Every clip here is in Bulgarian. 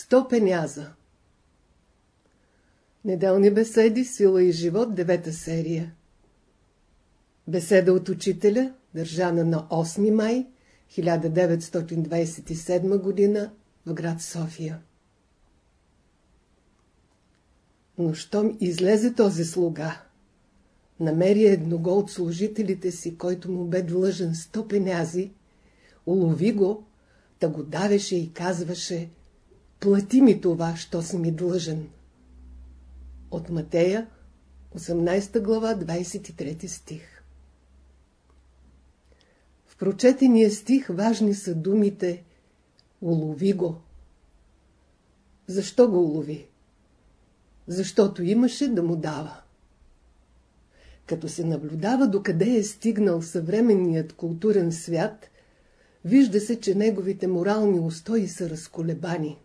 Сто пеняза Неделни беседи, сила и живот, девета серия Беседа от учителя, държана на 8 май 1927 г. в град София. Но щом излезе този слуга, намери едного от служителите си, който му бе длъжен сто пенязи, улови го, да го давеше и казваше «Плати ми това, що си ми длъжен». От Матея, 18 глава, 23 стих В прочетения стих важни са думите «Улови го». Защо го улови? Защото имаше да му дава. Като се наблюдава докъде е стигнал съвременният културен свят, вижда се, че неговите морални устои са разколебани.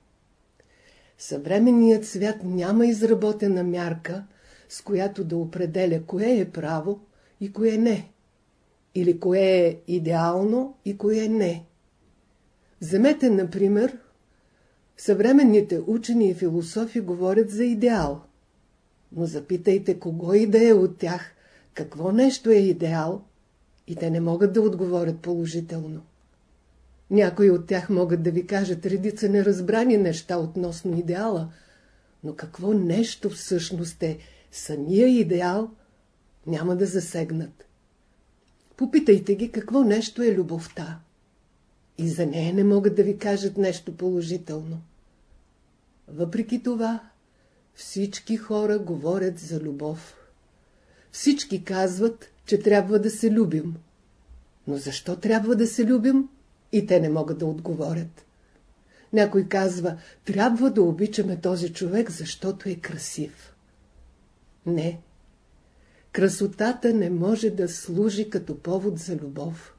Съвременният свят няма изработена мярка, с която да определя кое е право и кое не, или кое е идеално и кое не. Вземете, например, съвременните учени и философи говорят за идеал, но запитайте кого и да е от тях, какво нещо е идеал, и те не могат да отговорят положително. Някои от тях могат да ви кажат редица неразбрани неща относно идеала, но какво нещо всъщност е самия идеал, няма да засегнат. Попитайте ги какво нещо е любовта. И за нея не могат да ви кажат нещо положително. Въпреки това, всички хора говорят за любов. Всички казват, че трябва да се любим. Но защо трябва да се любим? И те не могат да отговорят. Някой казва, трябва да обичаме този човек, защото е красив. Не. Красотата не може да служи като повод за любов.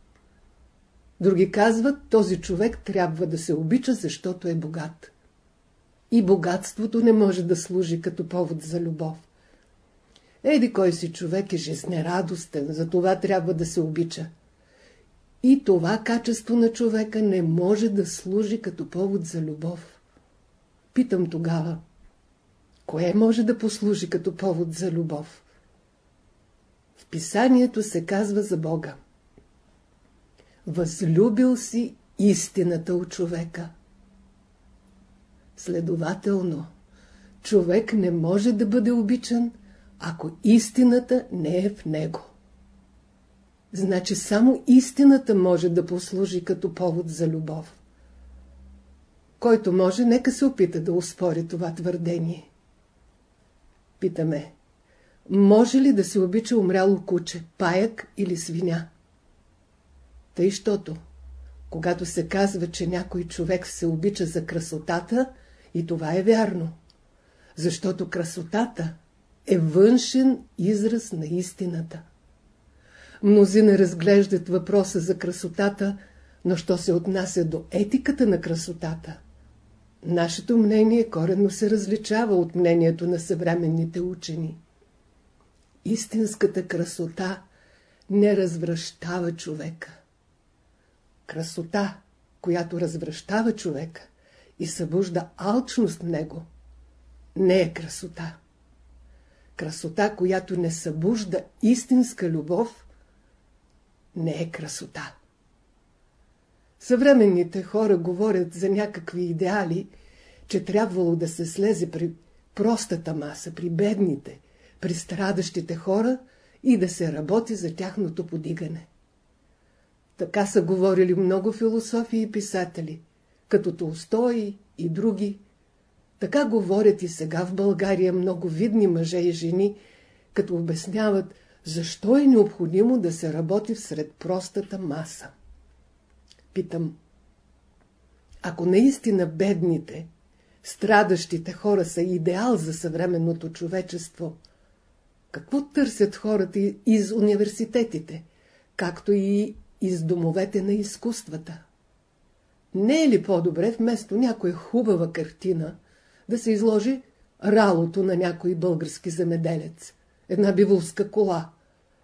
Други казват, този човек трябва да се обича, защото е богат. И богатството не може да служи като повод за любов. Еди кой си човек е жизнерадостен, за това трябва да се обича. И това качество на човека не може да служи като повод за любов. Питам тогава, кое може да послужи като повод за любов? В писанието се казва за Бога. Възлюбил си истината от човека. Следователно, човек не може да бъде обичан, ако истината не е в него. Значи само истината може да послужи като повод за любов. Който може, нека се опита да успори това твърдение. Питаме, може ли да се обича умряло куче, паяк или свиня? Тъй, щото, когато се казва, че някой човек се обича за красотата, и това е вярно. Защото красотата е външен израз на истината. Мнозина разглеждат въпроса за красотата, но що се отнася до етиката на красотата, нашето мнение коренно се различава от мнението на съвременните учени. Истинската красота не развръщава човека. Красота, която развръщава човека и събужда алчност в него, не е красота. Красота, която не събужда истинска любов, не е красота. Съвременните хора говорят за някакви идеали, че трябвало да се слезе при простата маса, при бедните, при страдащите хора и да се работи за тяхното подигане. Така са говорили много философи и писатели, като Толстой и други. Така говорят и сега в България много видни мъже и жени, като обясняват, защо е необходимо да се работи всред простата маса? Питам. Ако наистина бедните, страдащите хора са идеал за съвременното човечество, какво търсят хората из университетите, както и из домовете на изкуствата? Не е ли по-добре вместо някоя хубава картина да се изложи ралото на някой български земеделец? една биволска кола,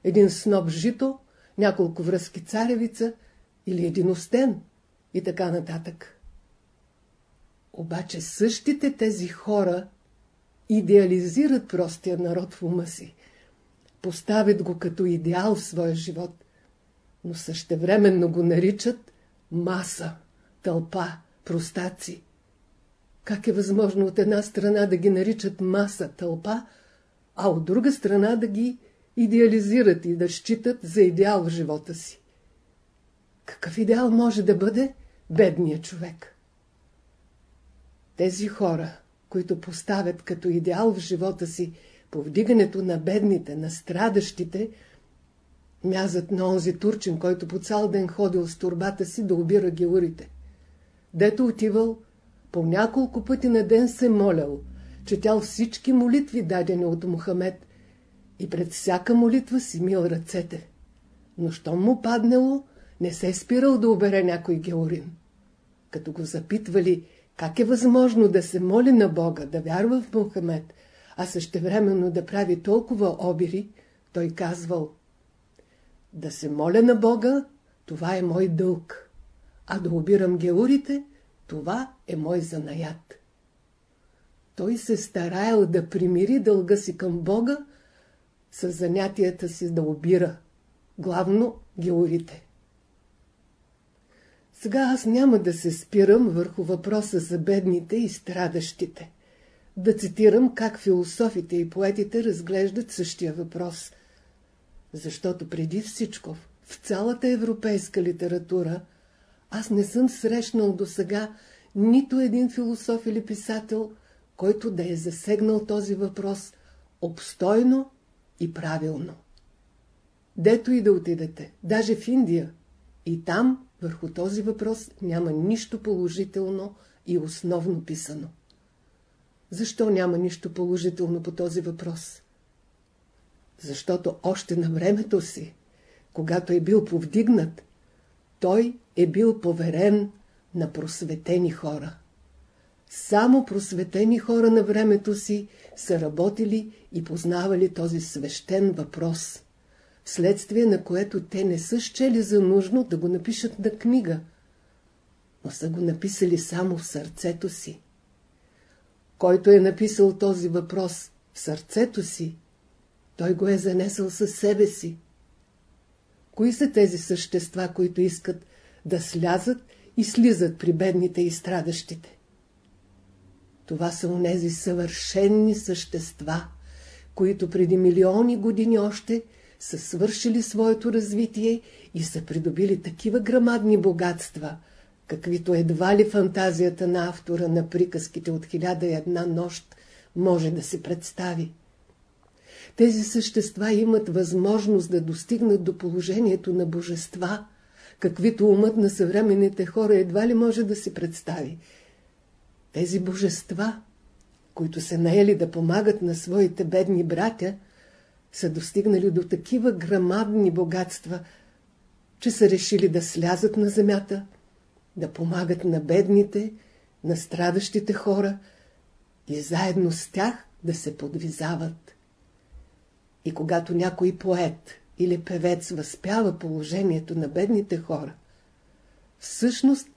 един сноп жито, няколко връзки царевица или един остен и така нататък. Обаче същите тези хора идеализират простия народ в ума си. Поставят го като идеал в своя живот, но същевременно го наричат маса, тълпа, простаци. Как е възможно от една страна да ги наричат маса, тълпа, а от друга страна да ги идеализират и да считат за идеал в живота си? Какъв идеал може да бъде бедният човек? Тези хора, които поставят като идеал в живота си повдигането на бедните, на страдащите, мязат на онзи турчин, който по цял ден ходил с турбата си да обира геурите. Дето отивал, по няколко пъти на ден се молял, четял всички молитви, дадени от Мухамед, и пред всяка молитва си мил ръцете. Но щом му паднало, не се спирал да обере някой георин. Като го запитвали, как е възможно да се моли на Бога, да вярва в Мухамед, а същевременно да прави толкова обири, той казвал Да се моля на Бога, това е мой дълг, а да обирам геурите, това е мой занаят. Той се стараял да примири дълга си към Бога с занятията си да обира, главно георите. Сега аз няма да се спирам върху въпроса за бедните и страдащите. Да цитирам как философите и поетите разглеждат същия въпрос. Защото преди всичко в цялата европейска литература аз не съм срещнал до сега нито един философ или писател, който да е засегнал този въпрос обстойно и правилно. Дето и да отидете, даже в Индия, и там върху този въпрос няма нищо положително и основно писано. Защо няма нищо положително по този въпрос? Защото още на времето си, когато е бил повдигнат, той е бил поверен на просветени хора. Само просветени хора на времето си са работили и познавали този свещен въпрос – следствие на което те не са щели за нужно да го напишат на книга, но са го написали само в сърцето си. Който е написал този въпрос в сърцето си, той го е занесъл със себе си. Кои са тези същества, които искат да слязат и слизат при бедните и страдащите? Това са онези съвършенни същества, които преди милиони години още са свършили своето развитие и са придобили такива грамадни богатства, каквито едва ли фантазията на автора на приказките от хиляда и една нощ може да се представи. Тези същества имат възможност да достигнат до положението на божества, каквито умът на съвременните хора едва ли може да си представи. Тези божества, които се наели да помагат на своите бедни братя, са достигнали до такива грамадни богатства, че са решили да слязат на земята, да помагат на бедните, на страдащите хора и заедно с тях да се подвизават. И когато някой поет или певец възпява положението на бедните хора, всъщност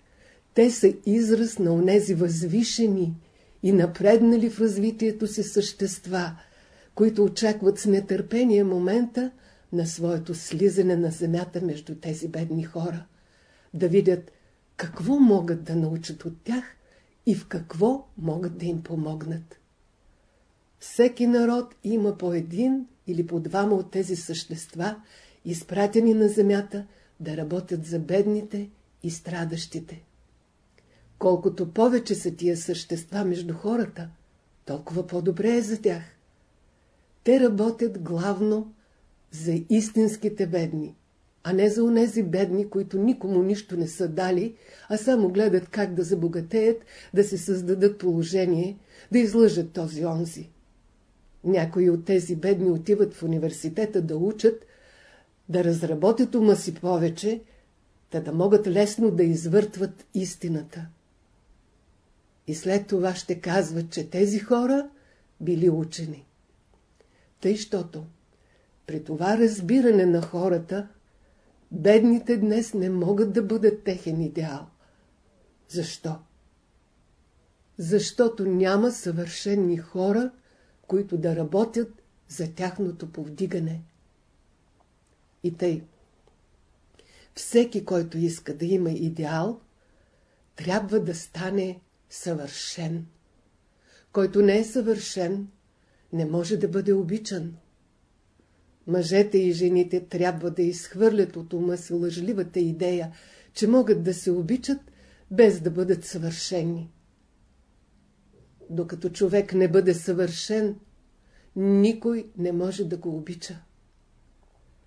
те са израз на онези възвишени и напреднали в развитието си същества – които очакват с нетърпение момента на своето слизане на земята между тези бедни хора, да видят какво могат да научат от тях и в какво могат да им помогнат. Всеки народ има по един или по двама от тези същества, изпратени на земята да работят за бедните и страдащите. Колкото повече са тия същества между хората, толкова по-добре е за тях. Те работят главно за истинските бедни, а не за онези бедни, които никому нищо не са дали, а само гледат как да забогатеят, да се създадат положение, да излъжат този онзи. Някои от тези бедни отиват в университета да учат, да разработят ума си повече, да да могат лесно да извъртват истината. И след това ще казват, че тези хора били учени. Тъй, щото при това разбиране на хората, бедните днес не могат да бъдат техен идеал. Защо? защото няма съвършенни хора, които да работят за тяхното повдигане. И тъй. Всеки, който иска да има идеал, трябва да стане съвършен. Който не е съвършен, не може да бъде обичан. Мъжете и жените трябва да изхвърлят от ума си лъжливата идея, че могат да се обичат, без да бъдат съвършени. Докато човек не бъде съвършен, никой не може да го обича.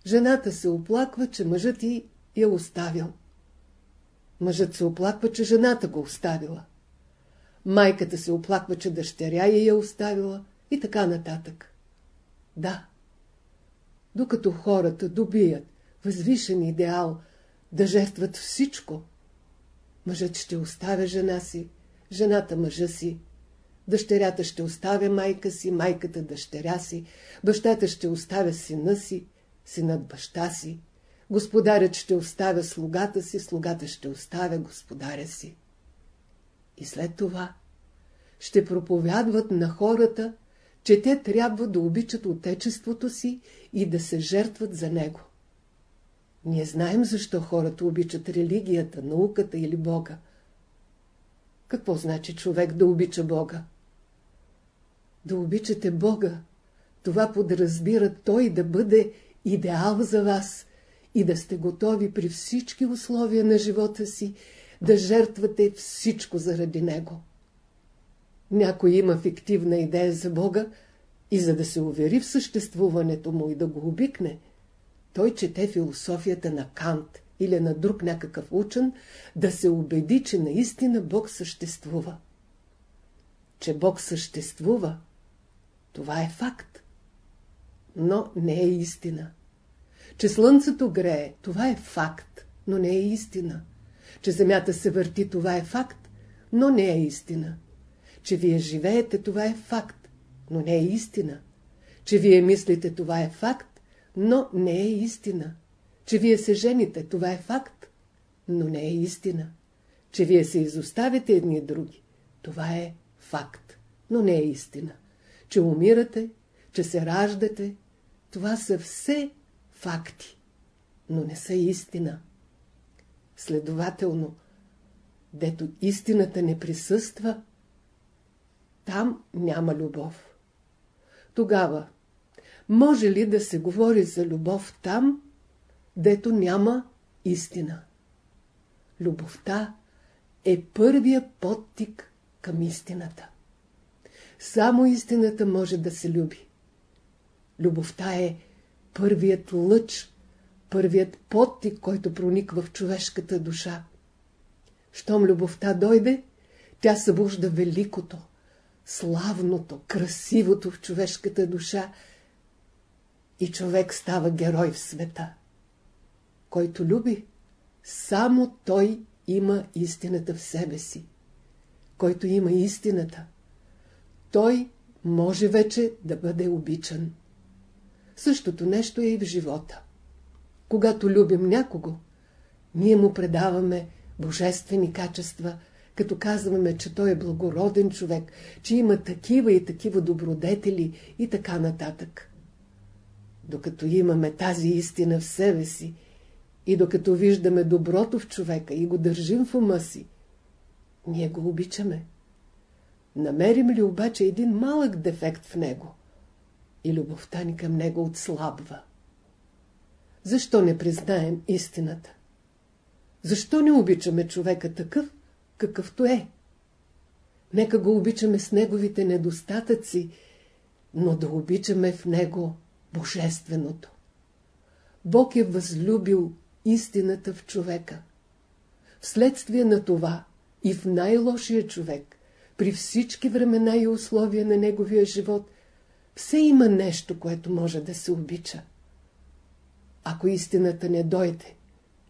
Жената се оплаква, че мъжът й я оставил. Мъжът се оплаква, че жената го оставила. Майката се оплаква, че дъщеря я я оставила и така нататък. Да, докато хората добият възвишен идеал да жертват всичко, мъжът ще оставя жена си, жената мъжа си, дъщерята ще оставя майка си, майката дъщеря си, бащата ще оставя сина си, синът баща си, господарят ще оставя слугата си, слугата ще оставя господаря си. И след това ще проповядват на хората, че те трябва да обичат Отечеството си и да се жертват за него. Ние знаем защо хората обичат религията, науката или Бога. Какво значи човек да обича Бога? Да обичате Бога, това подразбира Той да бъде идеал за вас и да сте готови при всички условия на живота си да жертвате всичко заради Него. Някой има фиктивна идея за Бога и за да се увери в съществуването му и да го обикне, той чете философията на Кант или на друг някакъв учен, да се убеди, че наистина Бог съществува. Че Бог съществува, това е факт. Но не е истина. Че слънцето грее, това е факт, но не е истина. Че земята се върти, това е факт, но не е истина. Че вие живеете, това е факт, но не е истина. Че вие мислите, това е факт, но не е истина. Че вие се жените, това е факт, но не е истина. Че вие се изоставите едни други, това е факт, но не е истина. Че умирате, че се раждате, това са все факти, но не са истина. Следователно, дето истината не присъства, там няма любов. Тогава, може ли да се говори за любов там, дето няма истина? Любовта е първия подтик към истината. Само истината може да се люби. Любовта е първият лъч, първият подтик, който прониква в човешката душа. Щом любовта дойде, тя събужда великото, славното, красивото в човешката душа и човек става герой в света. Който люби, само той има истината в себе си. Който има истината, той може вече да бъде обичан. Същото нещо е и в живота. Когато любим някого, ние му предаваме божествени качества, като казваме, че той е благороден човек, че има такива и такива добродетели и така нататък. Докато имаме тази истина в себе си и докато виждаме доброто в човека и го държим в ума си, ние го обичаме. Намерим ли обаче един малък дефект в него – и любовта ни към него отслабва. Защо не признаем истината? Защо не обичаме човека такъв, какъвто е? Нека го обичаме с неговите недостатъци, но да обичаме в него Божественото. Бог е възлюбил истината в човека. Вследствие на това и в най-лошия човек, при всички времена и условия на неговия живот, все има нещо, което може да се обича. Ако истината не дойде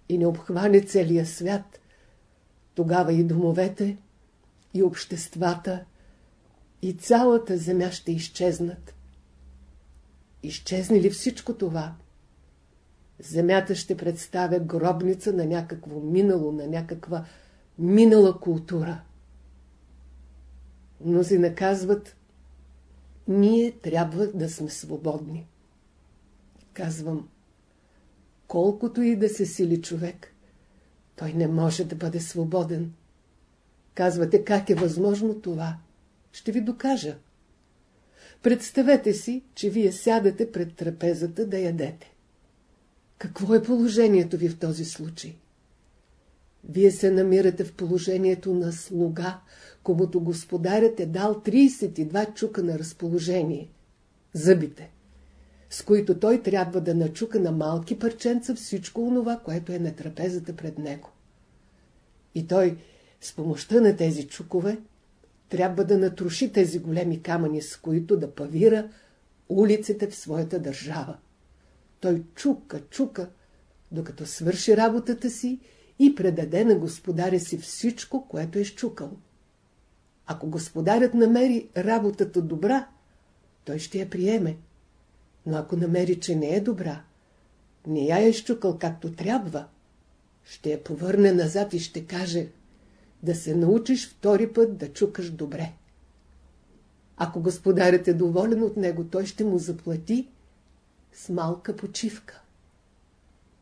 и не обхване целия свят, тогава и домовете, и обществата, и цялата земя ще изчезнат. Изчезне ли всичко това? Земята ще представя гробница на някакво минало, на някаква минала култура. Мнози наказват, ние трябва да сме свободни. Казвам, колкото и да се сили човек, той не може да бъде свободен. Казвате, как е възможно това? Ще ви докажа. Представете си, че вие сядате пред трапезата да ядете. Какво е положението ви в този случай? Вие се намирате в положението на слуга, комуто господарят е дал 32 чука на разположение. Зъбите, с които той трябва да начука на малки парченца всичко онова, което е на трапезата пред него. И той с помощта на тези чукове трябва да натруши тези големи камъни, с които да павира улиците в своята държава. Той чука, чука, докато свърши работата си и предаде на господаря си всичко, което е щукал. Ако господарят намери работата добра, той ще я приеме. Но ако намери, че не е добра, не я е щукал както трябва, ще я повърне назад и ще каже да се научиш втори път да чукаш добре. Ако господарят е доволен от него, той ще му заплати с малка почивка.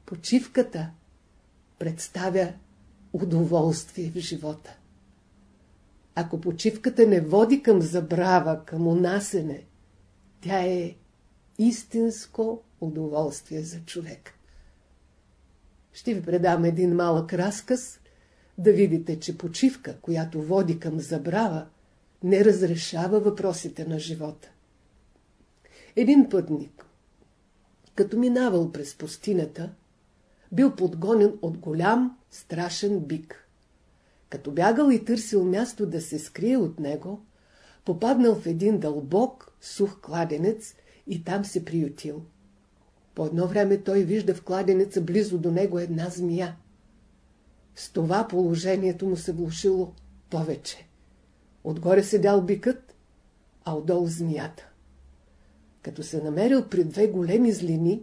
Почивката представя удоволствие в живота. Ако почивката не води към забрава, към унасене, тя е истинско удоволствие за човек. Ще ви предам един малък разказ, да видите, че почивка, която води към забрава, не разрешава въпросите на живота. Един пътник, като минавал през пустинята, бил подгонен от голям, страшен бик. Като бягал и търсил място да се скрие от него, попаднал в един дълбок, сух кладенец и там се приютил. По едно време той вижда в кладенеца близо до него една змия. С това положението му се влушило повече. Отгоре седял бикът, а отдолу змията. Като се намерил при две големи злини,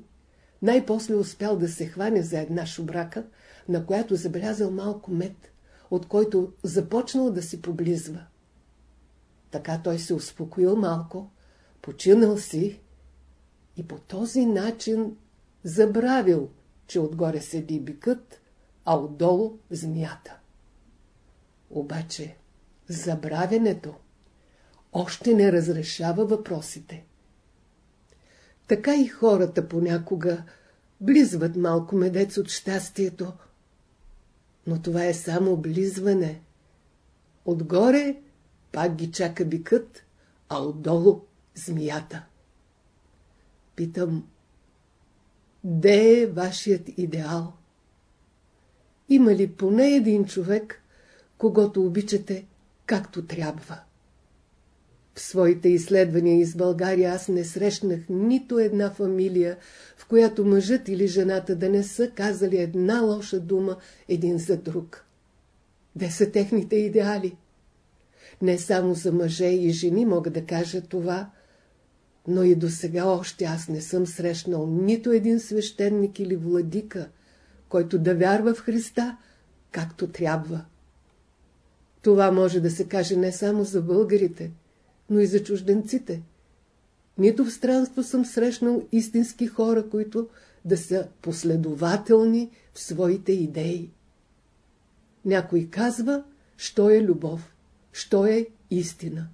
най-после успял да се хване за една шубрака, на която забелязал малко мед, от който започнал да си поблизва. Така той се успокоил малко, починал си и по този начин забравил, че отгоре седи бикът, а отдолу змията. Обаче забравянето още не разрешава въпросите. Така и хората понякога близват малко медец от щастието, но това е само близване. Отгоре пак ги чака бикът, а отдолу змията. Питам, де е вашият идеал? Има ли поне един човек, когато обичате както трябва? В своите изследвания из България аз не срещнах нито една фамилия, в която мъжът или жената да не са казали една лоша дума един за друг. Де са техните идеали? Не само за мъже и жени мога да кажа това, но и до сега още аз не съм срещнал нито един свещеник или владика, който да вярва в Христа, както трябва. Това може да се каже не само за българите, но и за чужденците. Нито в странство съм срещнал истински хора, които да са последователни в своите идеи. Някой казва, що е любов, що е истина.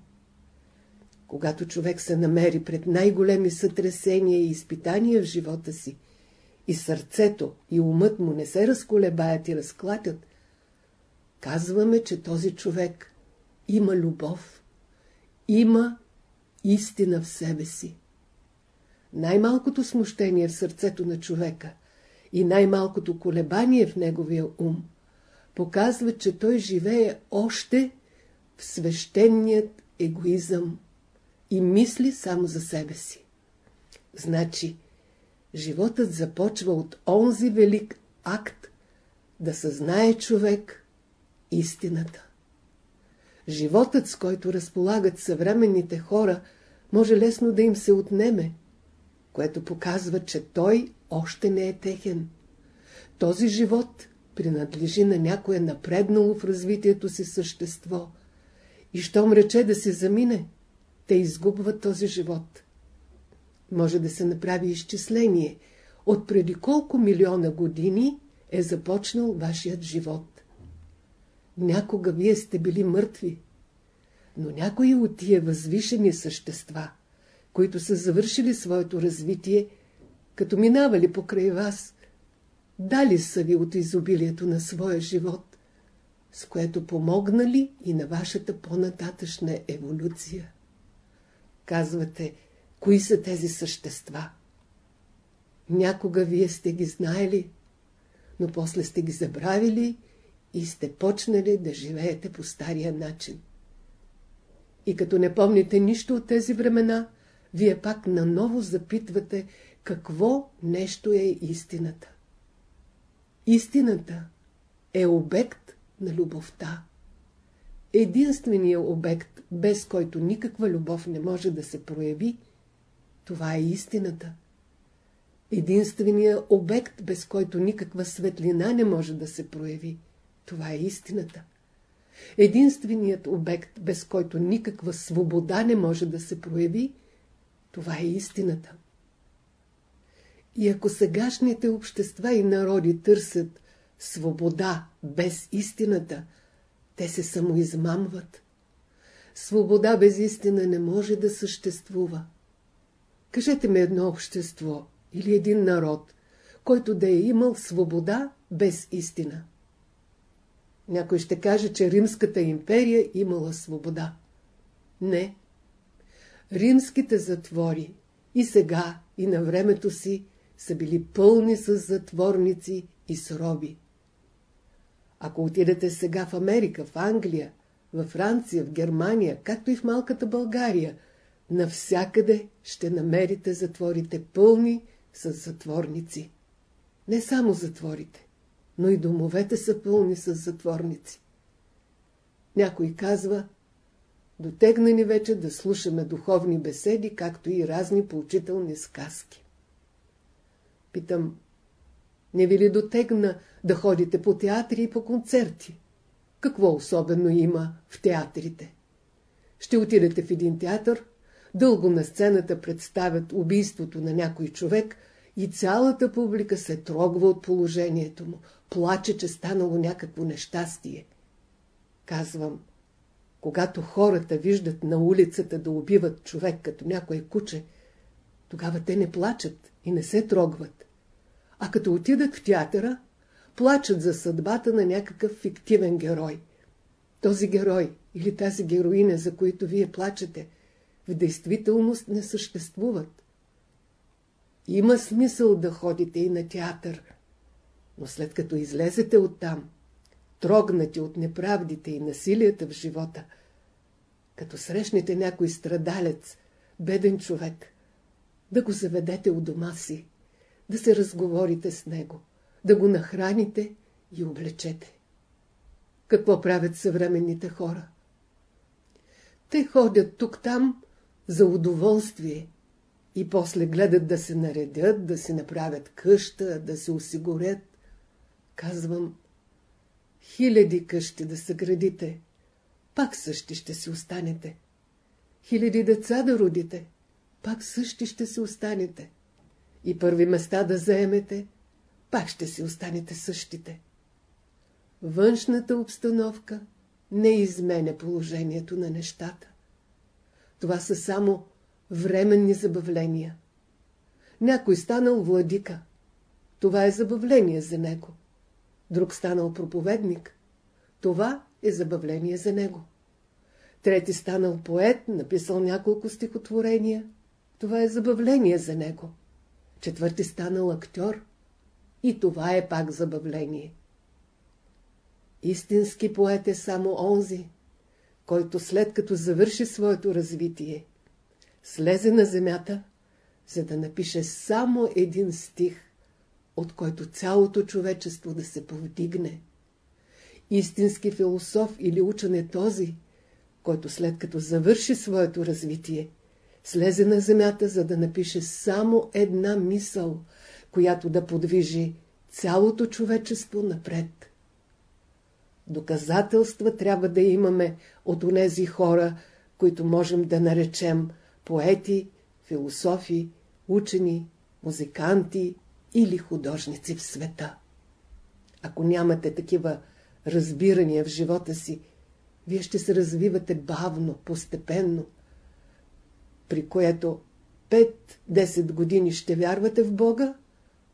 Когато човек се намери пред най-големи сътресения и изпитания в живота си, и сърцето и умът му не се разколебаят и разклатят, казваме, че този човек има любов, има истина в себе си. Най-малкото смущение в сърцето на човека и най-малкото колебание в неговия ум показва, че той живее още в свещеният егоизъм и мисли само за себе си. Значи, животът започва от онзи велик акт да съзнае човек истината. Животът, с който разполагат съвременните хора, може лесно да им се отнеме, което показва, че той още не е техен. Този живот принадлежи на някое напреднало в развитието си същество и щом рече да се замине, те изгубват този живот. Може да се направи изчисление, от преди колко милиона години е започнал вашият живот. Някога вие сте били мъртви, но някои от тия възвишени същества, които са завършили своето развитие, като минавали покрай вас, дали са ви от изобилието на своя живот, с което помогнали и на вашата по-нататъчна еволюция. Казвате, кои са тези същества? Някога вие сте ги знаели, но после сте ги забравили и сте почнали да живеете по стария начин. И като не помните нищо от тези времена, вие пак наново запитвате какво нещо е истината. Истината е обект на любовта. Единственият обект, без който никаква любов не може да се прояви, това е истината. Единственият обект, без който никаква светлина не може да се прояви, това е истината. Единственият обект, без който никаква свобода не може да се прояви, това е истината. И ако сегашните общества и народи търсят свобода без истината, те се самоизмамват. Свобода без истина не може да съществува. Кажете ми едно общество или един народ, който да е имал свобода без истина. Някой ще каже, че Римската империя имала свобода. Не. Римските затвори и сега, и на времето си са били пълни с затворници и с роби. Ако отидете сега в Америка, в Англия, във Франция, в Германия, както и в малката България, навсякъде ще намерите затворите пълни с затворници. Не само затворите, но и домовете са пълни с затворници. Някой казва, дотегна ни вече да слушаме духовни беседи, както и разни поучителни сказки. Питам, не ви ли дотегна да ходите по театри и по концерти? Какво особено има в театрите? Ще отидете в един театър, дълго на сцената представят убийството на някой човек и цялата публика се трогва от положението му, плаче, че станало някакво нещастие. Казвам, когато хората виждат на улицата да убиват човек като някое куче, тогава те не плачат и не се трогват. А като отидат в театъра, плачат за съдбата на някакъв фиктивен герой. Този герой или тази героиня, за които вие плачете, в действителност не съществуват. Има смисъл да ходите и на театър, но след като излезете оттам, трогнати от неправдите и насилията в живота, като срещнете някой страдалец, беден човек, да го заведете у дома си, да се разговорите с него, да го нахраните и облечете. Какво правят съвременните хора? Те ходят тук-там за удоволствие и после гледат да се наредят, да си направят къща, да се осигурят. Казвам, хиляди къщи да съградите, пак същи ще си останете. Хиляди деца да родите, пак същи ще си останете. И първи места да заемете, пак ще си останете същите. Външната обстановка не изменя положението на нещата. Това са само временни забавления. Някой станал владика. Това е забавление за него. Друг станал проповедник. Това е забавление за него. Трети станал поет, написал няколко стихотворения. Това е забавление за него. Четвърти станал актьор. И това е пак забавление. Истински поет е само онзи, който след като завърши своето развитие, слезе на земята, за да напише само един стих, от който цялото човечество да се повдигне. Истински философ или учен е този, който след като завърши своето развитие, слезе на земята, за да напише само една мисъл, която да подвижи цялото човечество напред. Доказателства трябва да имаме от онези хора, които можем да наречем поети, философи, учени, музиканти или художници в света. Ако нямате такива разбирания в живота си, вие ще се развивате бавно, постепенно, при което 5-10 години ще вярвате в Бога,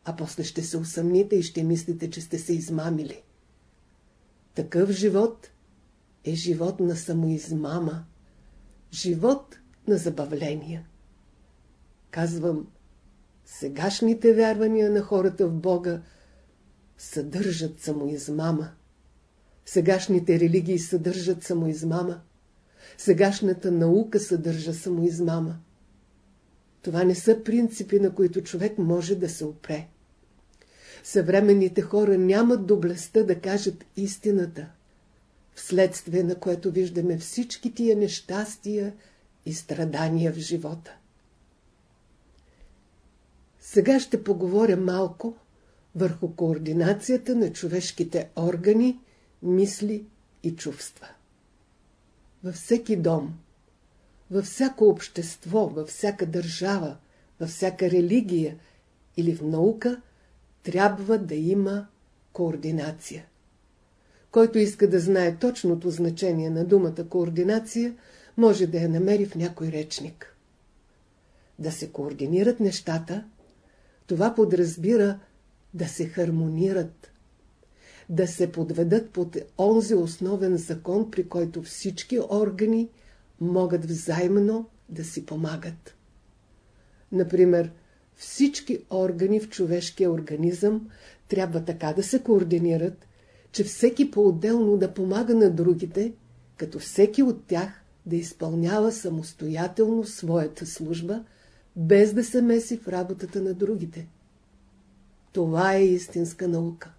а после ще се усъмните и ще мислите, че сте се измамили. Такъв живот е живот на самоизмама, живот на забавления. Казвам, сегашните вярвания на хората в Бога съдържат самоизмама. Сегашните религии съдържат самоизмама. Сегашната наука съдържа самоизмама. Това не са принципи, на които човек може да се опре. Съвременните хора нямат доблестта да кажат истината, вследствие на което виждаме всички тия нещастия и страдания в живота. Сега ще поговоря малко върху координацията на човешките органи, мисли и чувства. Във всеки дом, във всяко общество, във всяка държава, във всяка религия или в наука трябва да има координация. Който иска да знае точното значение на думата координация, може да я намери в някой речник. Да се координират нещата, това подразбира да се хармонират, да се подведат под онзи основен закон, при който всички органи могат взаимно да си помагат. Например, всички органи в човешкия организъм трябва така да се координират, че всеки по-отделно да помага на другите, като всеки от тях да изпълнява самостоятелно своята служба, без да се меси в работата на другите. Това е истинска наука.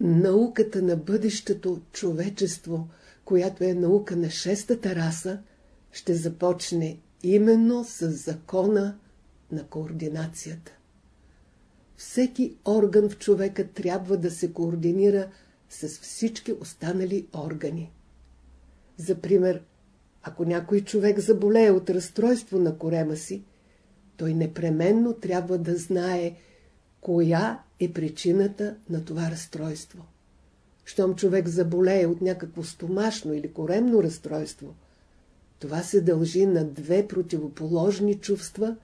Науката на бъдещето човечество, която е наука на шестата раса, ще започне именно с закона на координацията. Всеки орган в човека трябва да се координира с всички останали органи. За пример, ако някой човек заболее от разстройство на корема си, той непременно трябва да знае коя е причината на това разстройство. Щом човек заболее от някакво стомашно или коремно разстройство, това се дължи на две противоположни чувства,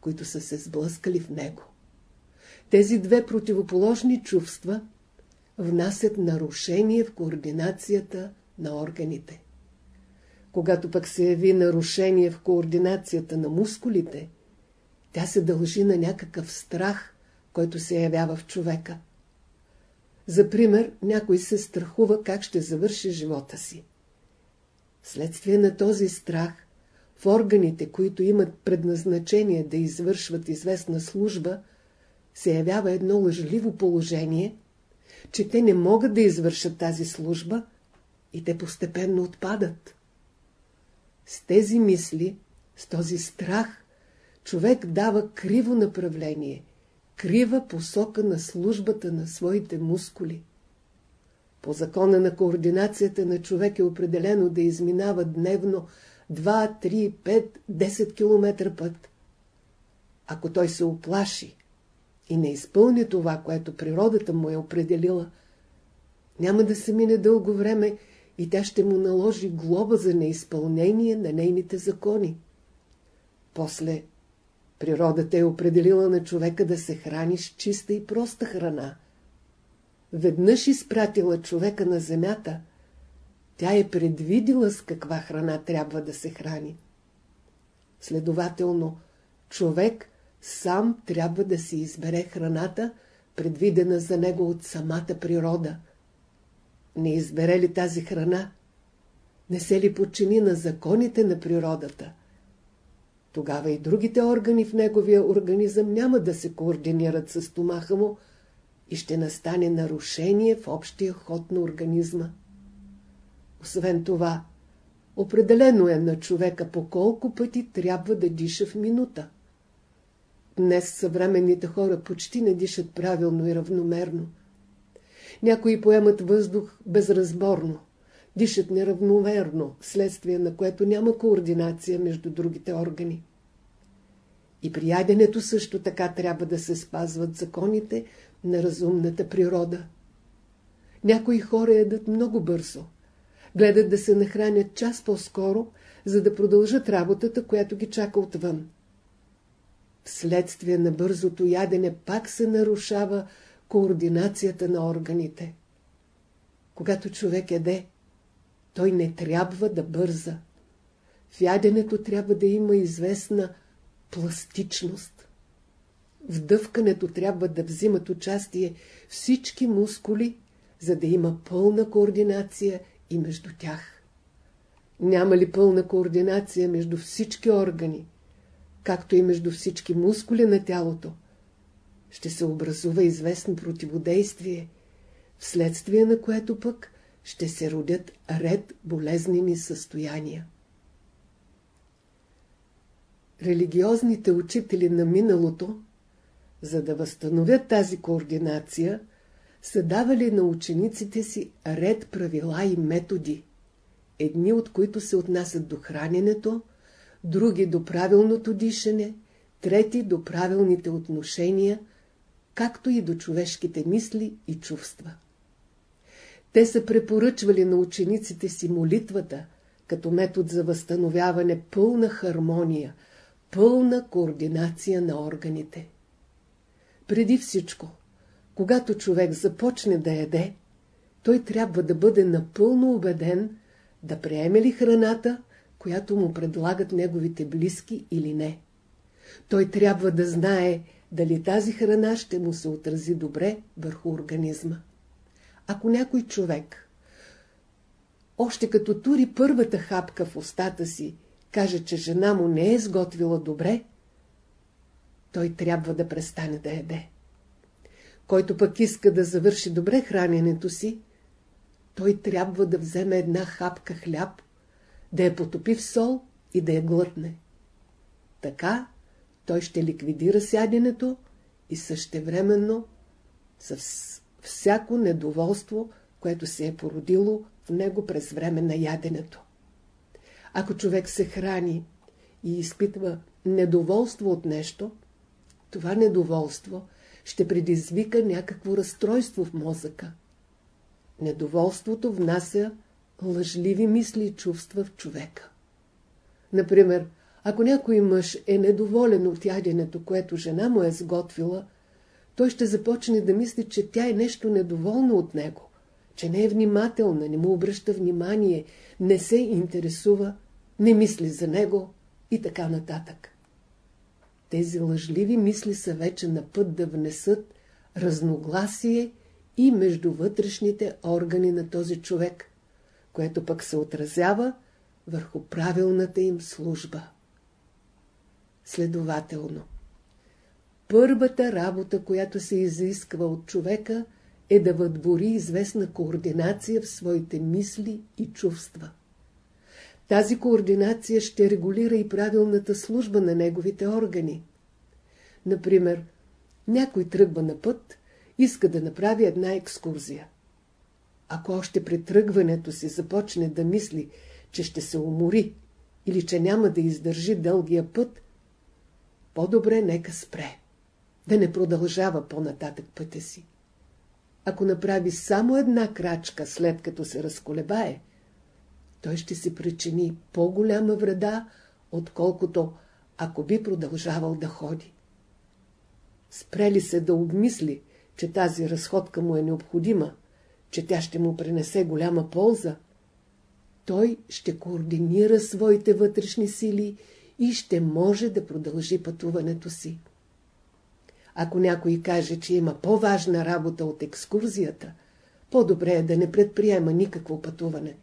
които са се сблъскали в него. Тези две противоположни чувства внасят нарушение в координацията на органите. Когато пък се яви нарушение в координацията на мускулите, тя се дължи на някакъв страх, който се явява в човека. За пример, някой се страхува как ще завърши живота си. Вследствие на този страх, в органите, които имат предназначение да извършват известна служба, се явява едно лъжливо положение, че те не могат да извършат тази служба и те постепенно отпадат. С тези мисли, с този страх, човек дава криво направление, крива посока на службата на своите мускули. По закона на координацията на човек е определено да изминава дневно 2, 3, 5, 10 км път. Ако той се оплаши и не изпълни това, което природата му е определила, няма да се мине дълго време и тя ще му наложи глоба за неизпълнение на нейните закони. После природата е определила на човека да се храни с чиста и проста храна. Веднъж изпратила човека на земята, тя е предвидила с каква храна трябва да се храни. Следователно, човек сам трябва да си избере храната, предвидена за него от самата природа – не избере ли тази храна? Не се ли подчини на законите на природата? Тогава и другите органи в неговия организъм няма да се координират с стомаха му и ще настане нарушение в общия ход на организма. Освен това, определено е на човека по колко пъти трябва да диша в минута. Днес съвременните хора почти не дишат правилно и равномерно. Някои поемат въздух безразборно, дишат неравномерно, следствие на което няма координация между другите органи. И при яденето също така трябва да се спазват законите на разумната природа. Някои хора ядат много бързо. Гледат да се нахранят час по-скоро, за да продължат работата, която ги чака отвън. Вследствие на бързото ядене пак се нарушава координацията на органите. Когато човек еде, той не трябва да бърза. В яденето трябва да има известна пластичност. В дъвкането трябва да взимат участие всички мускули, за да има пълна координация и между тях. Няма ли пълна координация между всички органи, както и между всички мускули на тялото, ще се образува известно противодействие, вследствие на което пък ще се родят ред болезнени състояния. Религиозните учители на миналото, за да възстановят тази координация, са давали на учениците си ред правила и методи, едни от които се отнасят до храненето, други до правилното дишане, трети до правилните отношения, както и до човешките мисли и чувства. Те са препоръчвали на учениците си молитвата, като метод за възстановяване пълна хармония, пълна координация на органите. Преди всичко, когато човек започне да яде, той трябва да бъде напълно убеден да приеме ли храната, която му предлагат неговите близки или не. Той трябва да знае дали тази храна ще му се отрази добре върху организма. Ако някой човек, още като тури първата хапка в устата си, каже, че жена му не е сготвила добре, той трябва да престане да яде. Който пък иска да завърши добре храненето си, той трябва да вземе една хапка хляб, да я потопи в сол и да я глътне. Така той ще ликвидира сяденето и същевременно с всяко недоволство, което се е породило в него през време на яденето. Ако човек се храни и изпитва недоволство от нещо, това недоволство ще предизвика някакво разстройство в мозъка. Недоволството внася лъжливи мисли и чувства в човека. Например, ако някой мъж е недоволен от яденето, което жена му е сготвила, той ще започне да мисли, че тя е нещо недоволна от него, че не е внимателна, не му обръща внимание, не се интересува, не мисли за него и така нататък. Тези лъжливи мисли са вече на път да внесат разногласие и между вътрешните органи на този човек, което пък се отразява върху правилната им служба. Следователно, първата работа, която се изисква от човека, е да въдбори известна координация в своите мисли и чувства. Тази координация ще регулира и правилната служба на неговите органи. Например, някой тръгва на път, иска да направи една екскурзия. Ако още при тръгването си започне да мисли, че ще се умори или че няма да издържи дългия път, по-добре нека спре, да не продължава по-нататък пътя си. Ако направи само една крачка след като се разколебае, той ще се причини по-голяма вреда, отколкото ако би продължавал да ходи. Спрели се да обмисли, че тази разходка му е необходима, че тя ще му принесе голяма полза, той ще координира своите вътрешни сили и ще може да продължи пътуването си. Ако някой каже, че има по-важна работа от екскурзията, по-добре е да не предприема никакво пътуване.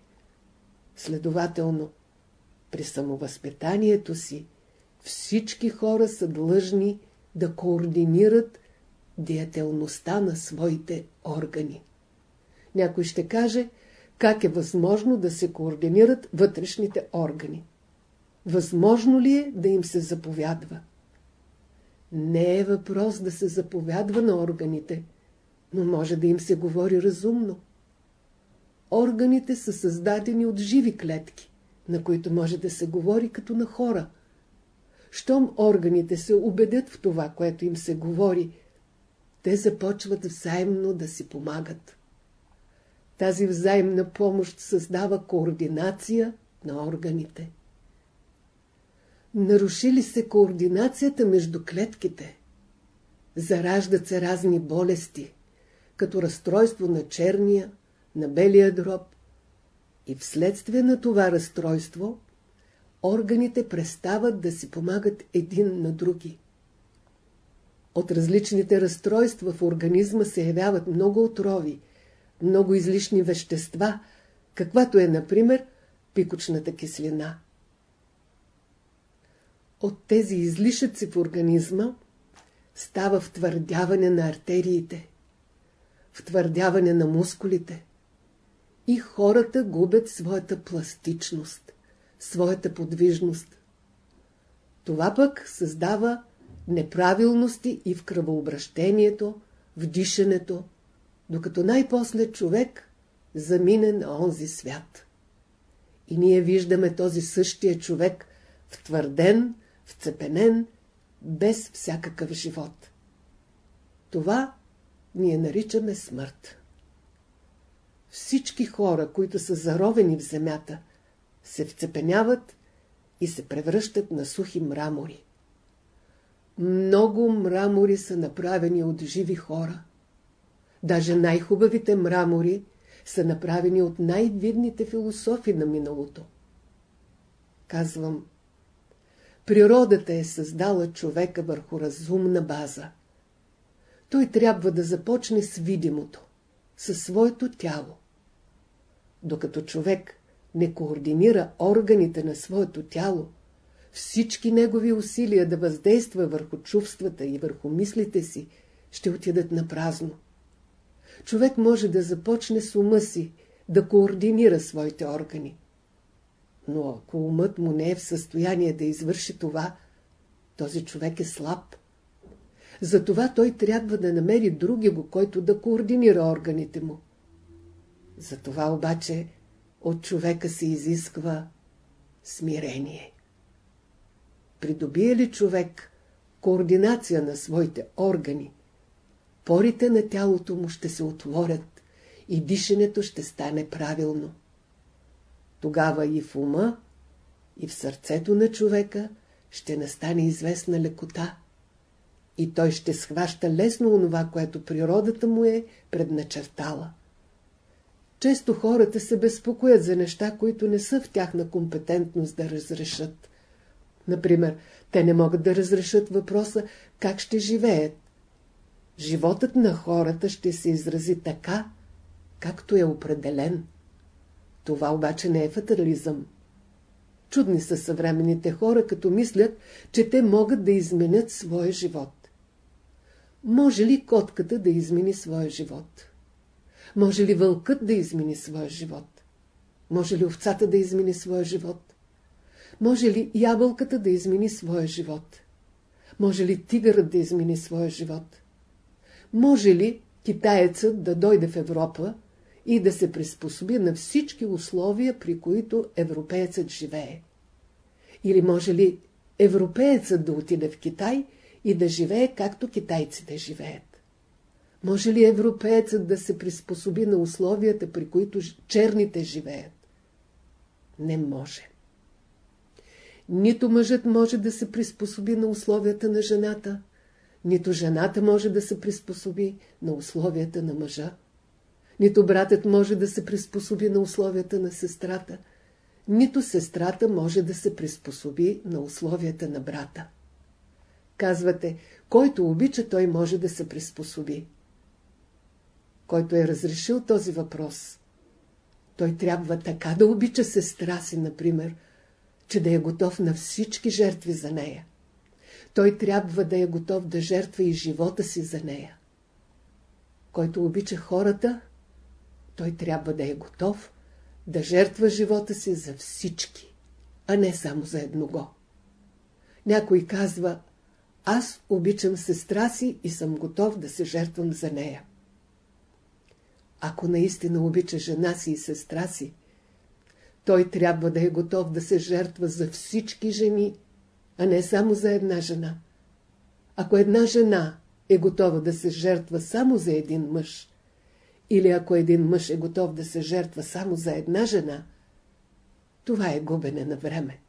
Следователно, при самовъзпитанието си всички хора са длъжни да координират деятелността на своите органи. Някой ще каже, как е възможно да се координират вътрешните органи. Възможно ли е да им се заповядва? Не е въпрос да се заповядва на органите, но може да им се говори разумно. Органите са създадени от живи клетки, на които може да се говори като на хора. Щом органите се убедят в това, което им се говори, те започват взаимно да си помагат. Тази взаимна помощ създава координация на органите. Наруши ли се координацията между клетките? Зараждат се разни болести, като разстройство на черния, на белия дроб. И вследствие на това разстройство, органите престават да си помагат един на други. От различните разстройства в организма се явяват много отрови, много излишни вещества, каквато е, например, пикочната киселина. От тези излишъци в организма става втвърдяване на артериите, втвърдяване на мускулите и хората губят своята пластичност, своята подвижност. Това пък създава неправилности и в кръвообращението, в дишането, докато най-после човек замине на онзи свят. И ние виждаме този същия човек втвърден, вцепенен, без всякакъв живот. Това ние наричаме смърт. Всички хора, които са заровени в земята, се вцепеняват и се превръщат на сухи мрамори. Много мрамори са направени от живи хора. Даже най-хубавите мрамори са направени от най-видните философи на миналото. Казвам, природата е създала човека върху разумна база. Той трябва да започне с видимото, със своето тяло. Докато човек не координира органите на своето тяло, всички негови усилия да въздейства върху чувствата и върху мислите си ще отидат на празно. Човек може да започне с ума си, да координира своите органи. Но ако умът му не е в състояние да извърши това, този човек е слаб. Затова той трябва да намери други го, който да координира органите му. Затова обаче от човека се изисква смирение. Придобие ли човек координация на своите органи, порите на тялото му ще се отворят и дишането ще стане правилно. Тогава и в ума, и в сърцето на човека ще настане известна лекота и той ще схваща лесно онова, което природата му е предначертала. Често хората се безпокоят за неща, които не са в тяхна компетентност да разрешат. Например, те не могат да разрешат въпроса как ще живеят. Животът на хората ще се изрази така, както е определен. Това обаче не е фатализъм. Чудни са съвременните хора, като мислят, че те могат да изменят своя живот. Може ли котката да измени своя живот? Може ли вълкът да измени своя живот? Може ли овцата да измени своя живот? Може ли ябълката да измени своя живот? Може ли тигърът да измени своя живот? Може ли китаецът да дойде в Европа и да се приспособи на всички условия, при които европеецът живее? Или може ли европеецът да отиде в Китай и да живее както китайците живеят? Може ли европеецът да се приспособи на условията, при които черните живеят? Не може. Нито мъжът може да се приспособи на условията на жената, нито жената може да се приспособи на условията на мъжа. Нито братът може да се приспособи на условията на сестрата, нито сестрата може да се приспособи на условията на брата. Казвате, който обича, той може да се приспособи. Който е разрешил този въпрос, той трябва така да обича сестра си, например, че да е готов на всички жертви за нея. Той трябва да е готов да жертва и живота си за нея. Който обича хората, той трябва да е готов да жертва живота си за всички, а не само за едного. Някой казва, аз обичам сестра си и съм готов да се жертвам за нея. ако наистина обича жена си и сестра си, той трябва да е готов да се жертва за всички жени, а не само за една жена. Ако една жена е готова да се жертва само за един мъж, или ако един мъж е готов да се жертва само за една жена, това е губене на време.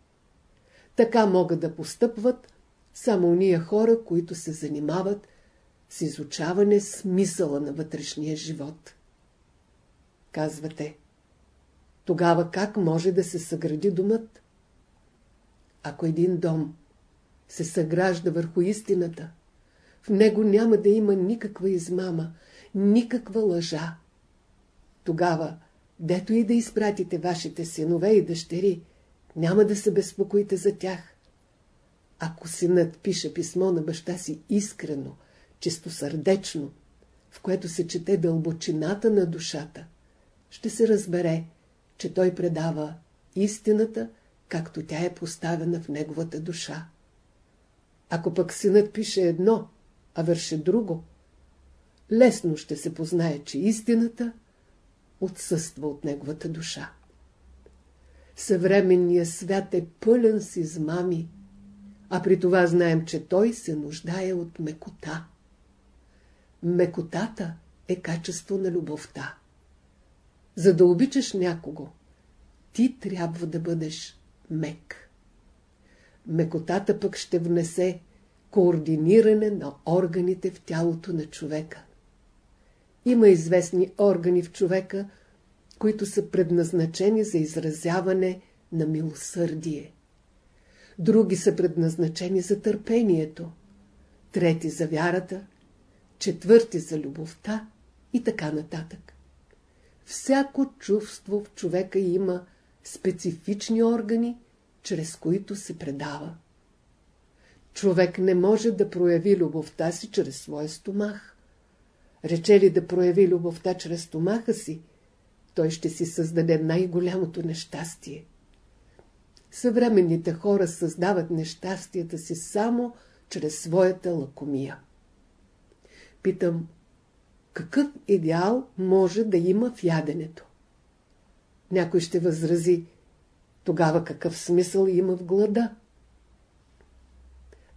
Така могат да постъпват само уния хора, които се занимават с изучаване смисъла на вътрешния живот. Казвате, тогава как може да се съгради домът? Ако един дом се съгражда върху истината, в него няма да има никаква измама, никаква лъжа. Тогава, дето и да изпратите вашите синове и дъщери, няма да се безпокоите за тях. Ако синът пише писмо на баща си искрено, чистосърдечно, в което се чете дълбочината на душата, ще се разбере, че той предава истината, както тя е поставена в неговата душа. Ако пък синът пише едно, а върши друго, лесно ще се познае, че истината отсъства от неговата душа. Съвременният свят е пълен с измами, а при това знаем, че той се нуждае от мекота. Мекотата е качество на любовта. За да обичаш някого, ти трябва да бъдеш мек. Мекотата пък ще внесе координиране на органите в тялото на човека. Има известни органи в човека, които са предназначени за изразяване на милосърдие. Други са предназначени за търпението, трети за вярата, четвърти за любовта и така нататък. Всяко чувство в човека има специфични органи, чрез които се предава. Човек не може да прояви любовта си чрез своя стомах. Рече ли да прояви любовта чрез стомаха си, той ще си създаде най-голямото нещастие. Съвременните хора създават нещастията си само чрез своята лакомия. Питам, какъв идеал може да има в яденето? Някой ще възрази, тогава какъв смисъл има в глада?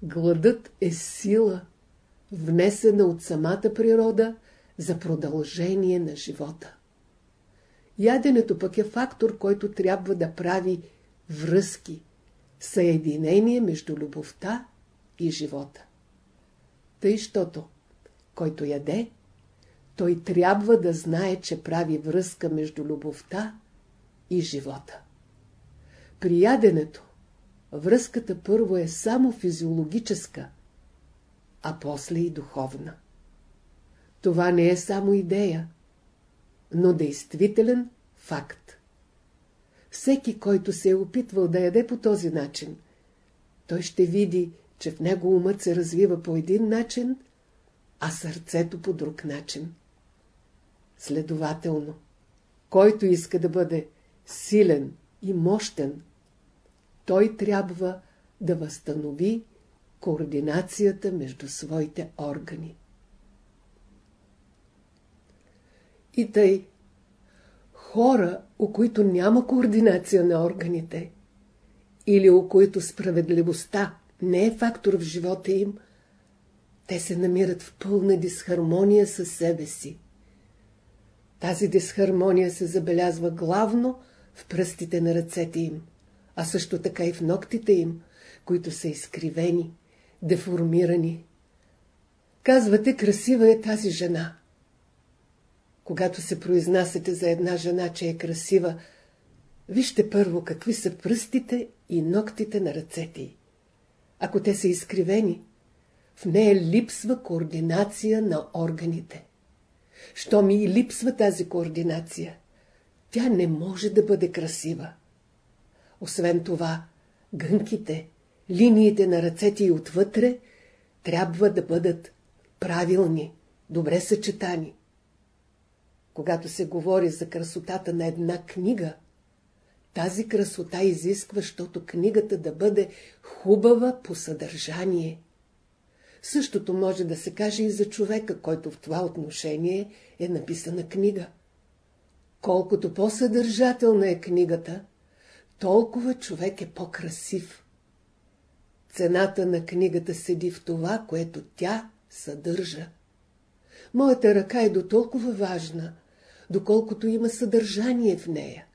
Гладът е сила, внесена от самата природа за продължение на живота. Яденето пък е фактор, който трябва да прави връзки, съединение между любовта и живота. Тъй, щото, който яде, той трябва да знае, че прави връзка между любовта и живота. При яденето връзката първо е само физиологическа, а после и духовна. Това не е само идея, но действителен факт. Всеки, който се е опитвал да яде по този начин, той ще види, че в него умът се развива по един начин, а сърцето по друг начин. Следователно, който иска да бъде силен и мощен, той трябва да възстанови координацията между своите органи. И тъй, хора, у които няма координация на органите, или у които справедливостта не е фактор в живота им, те се намират в пълна дисхармония със себе си. Тази дисхармония се забелязва главно в пръстите на ръцете им, а също така и в ногтите им, които са изкривени, деформирани. Казвате, красива е тази жена. Когато се произнасяте за една жена, че е красива, вижте първо какви са пръстите и ногтите на ръцете й. Ако те са изкривени, в нея липсва координация на органите. Що ми липсва тази координация? Тя не може да бъде красива. Освен това, гънките, линиите на ръцете и отвътре трябва да бъдат правилни, добре съчетани. Когато се говори за красотата на една книга, тази красота изисква, защото книгата да бъде хубава по съдържание. Същото може да се каже и за човека, който в това отношение е написана книга. Колкото по-съдържателна е книгата, толкова човек е по-красив. Цената на книгата седи в това, което тя съдържа. Моята ръка е до толкова важна, доколкото има съдържание в нея.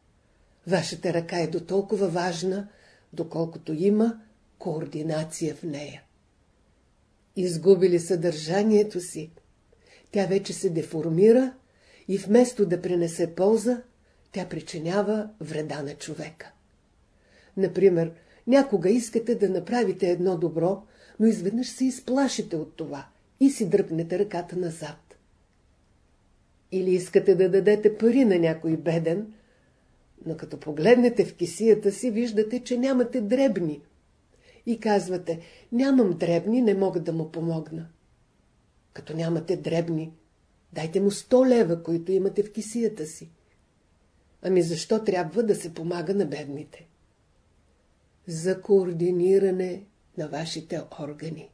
Вашата ръка е до толкова важна, доколкото има координация в нея. Изгубили съдържанието си, тя вече се деформира и вместо да принесе полза, тя причинява вреда на човека. Например, някога искате да направите едно добро, но изведнъж се изплашите от това и си дръпнете ръката назад. Или искате да дадете пари на някой беден, но като погледнете в кисията си, виждате, че нямате дребни. И казвате, нямам дребни, не мога да му помогна. Като нямате дребни, дайте му 100 лева, които имате в кисията си. Ами защо трябва да се помага на бедните? За координиране на вашите органи.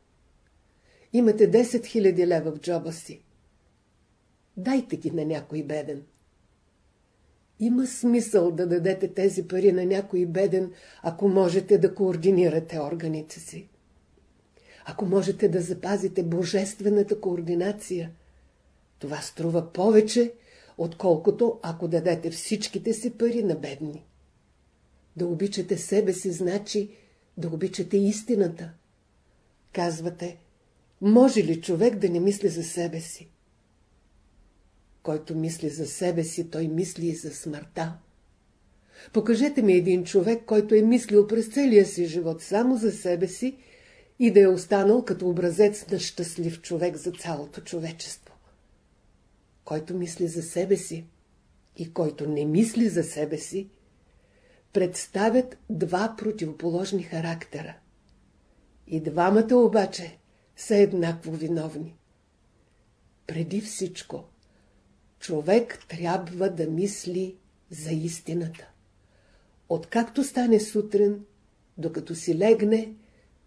Имате 10 000 лева в джоба си. Дайте ги на някой беден. Има смисъл да дадете тези пари на някой беден, ако можете да координирате органите си. Ако можете да запазите божествената координация, това струва повече, отколкото ако дадете всичките си пари на бедни. Да обичате себе си, значи да обичате истината. Казвате, може ли човек да не мисли за себе си? Който мисли за себе си, той мисли и за смъртта. Покажете ми един човек, който е мислил през целия си живот само за себе си и да е останал като образец на щастлив човек за цялото човечество. Който мисли за себе си и който не мисли за себе си, представят два противоположни характера. И двамата обаче са еднакво виновни. Преди всичко, човек трябва да мисли за истината. Откакто стане сутрин, докато си легне,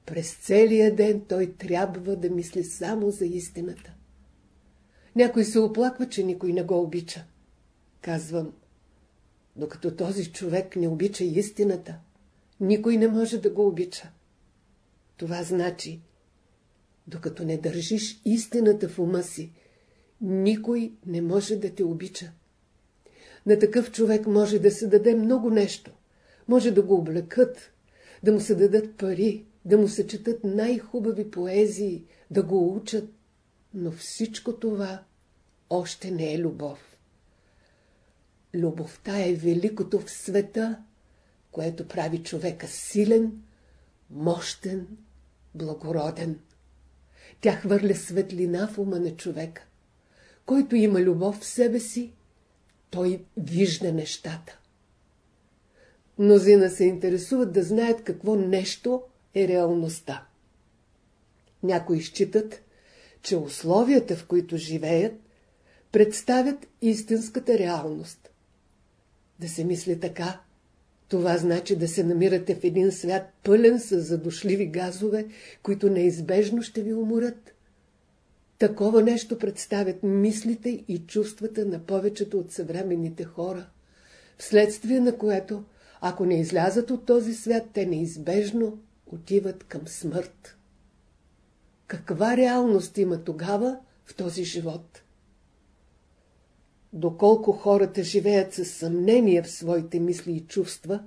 през целия ден той трябва да мисли само за истината. Някой се оплаква, че никой не го обича. Казвам, докато този човек не обича истината, никой не може да го обича. Това значи, докато не държиш истината в ума си, никой не може да те обича. На такъв човек може да се даде много нещо. Може да го облекат, да му се дадат пари, да му се четат най-хубави поезии, да го учат, но всичко това още не е любов. Любовта е великото в света, което прави човека силен, мощен, благороден. Тя хвърля светлина в ума на човека. Който има любов в себе си, той вижда нещата. Мнозина се интересуват да знаят какво нещо е реалността. Някои считат, че условията, в които живеят, представят истинската реалност. Да се мисли така, това значи да се намирате в един свят пълен с задушливи газове, които неизбежно ще ви уморят. Такова нещо представят мислите и чувствата на повечето от съвременните хора, вследствие на което, ако не излязат от този свят, те неизбежно отиват към смърт. Каква реалност има тогава в този живот? Доколко хората живеят със съмнение в своите мисли и чувства,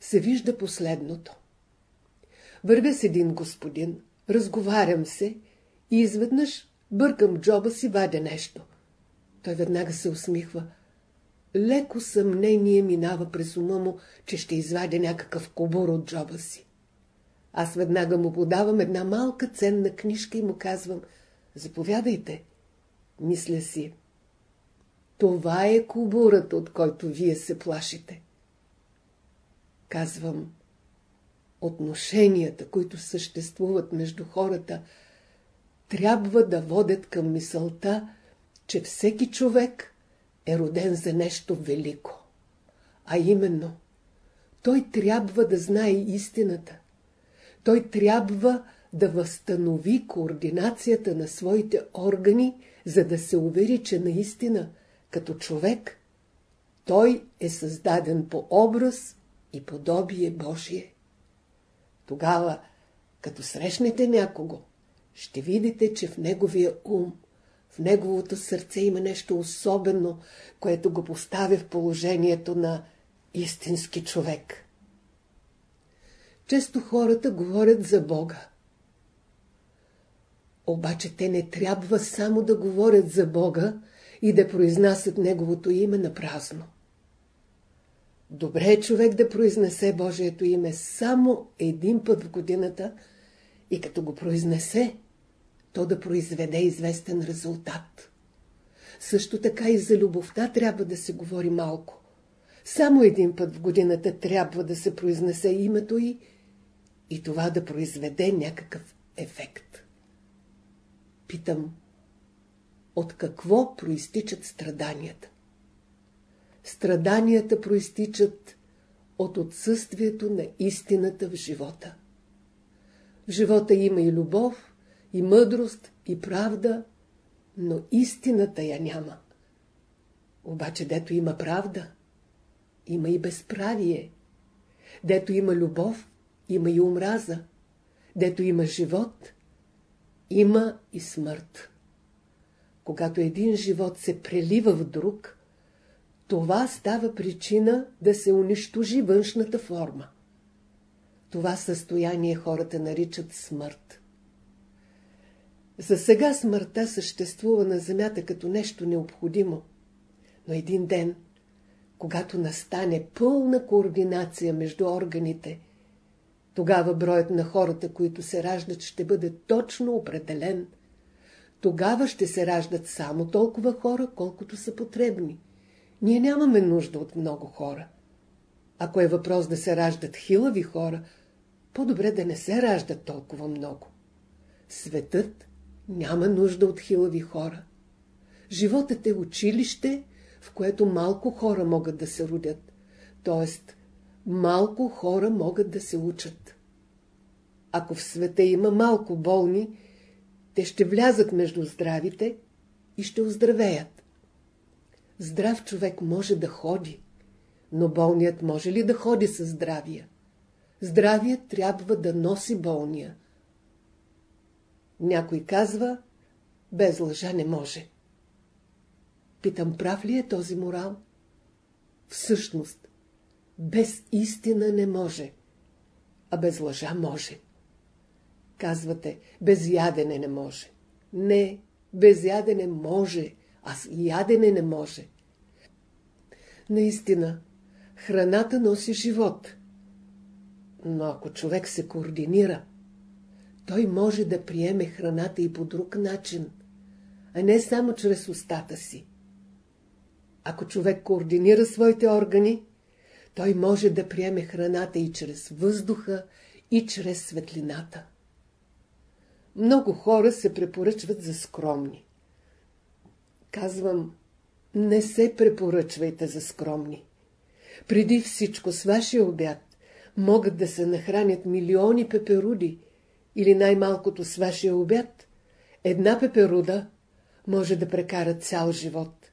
се вижда последното. Вървя с един господин, разговарям се и изведнъж бъркам джоба си, вадя нещо. Той веднага се усмихва. Леко съмнение минава през ума му, че ще извадя някакъв кобур от джоба си. Аз веднага му подавам една малка ценна книжка и му казвам, заповядайте. Мисля си, това е кубурът, от който вие се плашите. Казвам, отношенията, които съществуват между хората, трябва да водят към мисълта, че всеки човек е роден за нещо велико. А именно, той трябва да знае истината. Той трябва да възстанови координацията на своите органи, за да се увери, че наистина, като човек, той е създаден по образ и подобие Божие. Тогава, като срещнете някого, ще видите, че в неговия ум, в неговото сърце има нещо особено, което го поставя в положението на истински човек. Често хората говорят за Бога. Обаче те не трябва само да говорят за Бога и да произнасят Неговото име на празно. Добре е човек да произнесе Божието име само един път в годината и като го произнесе, то да произведе известен резултат. Също така и за любовта трябва да се говори малко. Само един път в годината трябва да се произнесе името й и това да произведе някакъв ефект. Питам, от какво проистичат страданията? Страданията проистичат от отсъствието на истината в живота. В живота има и любов, и мъдрост, и правда, но истината я няма. Обаче дето има правда, има и безправие. Дето има любов, има и омраза. Дето има живот, има и смърт. Когато един живот се прелива в друг, това става причина да се унищожи външната форма. Това състояние хората наричат смърт. За сега смъртта съществува на земята като нещо необходимо, но един ден, когато настане пълна координация между органите – тогава броят на хората, които се раждат, ще бъде точно определен. Тогава ще се раждат само толкова хора, колкото са потребни. Ние нямаме нужда от много хора. Ако е въпрос да се раждат хилави хора, по-добре да не се раждат толкова много. Светът няма нужда от хилави хора. Животът е училище, в което малко хора могат да се родят. Тоест, малко хора могат да се учат. Ако в света има малко болни, те ще влязат между здравите и ще оздравеят. Здрав човек може да ходи, но болният може ли да ходи със здравия? Здравият трябва да носи болния. Някой казва, без лъжа не може. Питам, прав ли е този морал? Всъщност, без истина не може, а без лъжа може. Казвате, без ядене не може. Не, без ядене може, а с ядене не може. Наистина, храната носи живот. Но ако човек се координира, той може да приеме храната и по друг начин, а не само чрез устата си. Ако човек координира своите органи, той може да приеме храната и чрез въздуха, и чрез светлината. Много хора се препоръчват за скромни. Казвам, не се препоръчвайте за скромни. Преди всичко с вашия обяд могат да се нахранят милиони пеперуди или най-малкото с вашия обяд. Една пеперуда може да прекара цял живот.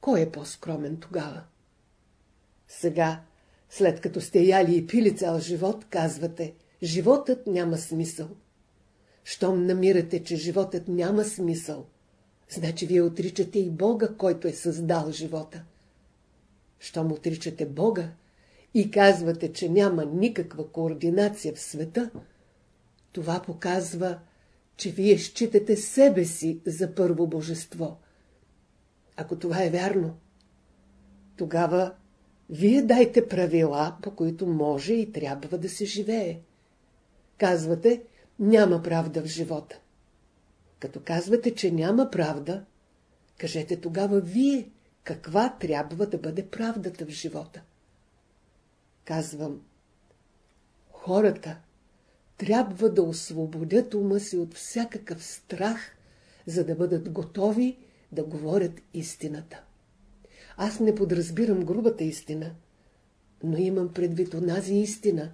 Кой е по-скромен тогава? Сега, след като сте яли и пили цял живот, казвате, животът няма смисъл. Щом намирате, че животът няма смисъл, значи вие отричате и Бога, който е създал живота. Щом отричате Бога и казвате, че няма никаква координация в света, това показва, че вие считате себе си за първо божество. Ако това е вярно, тогава вие дайте правила, по които може и трябва да се живее. Казвате, няма правда в живота. Като казвате, че няма правда, кажете тогава вие, каква трябва да бъде правдата в живота. Казвам, хората трябва да освободят ума си от всякакъв страх, за да бъдат готови да говорят истината. Аз не подразбирам грубата истина, но имам предвид онази истина,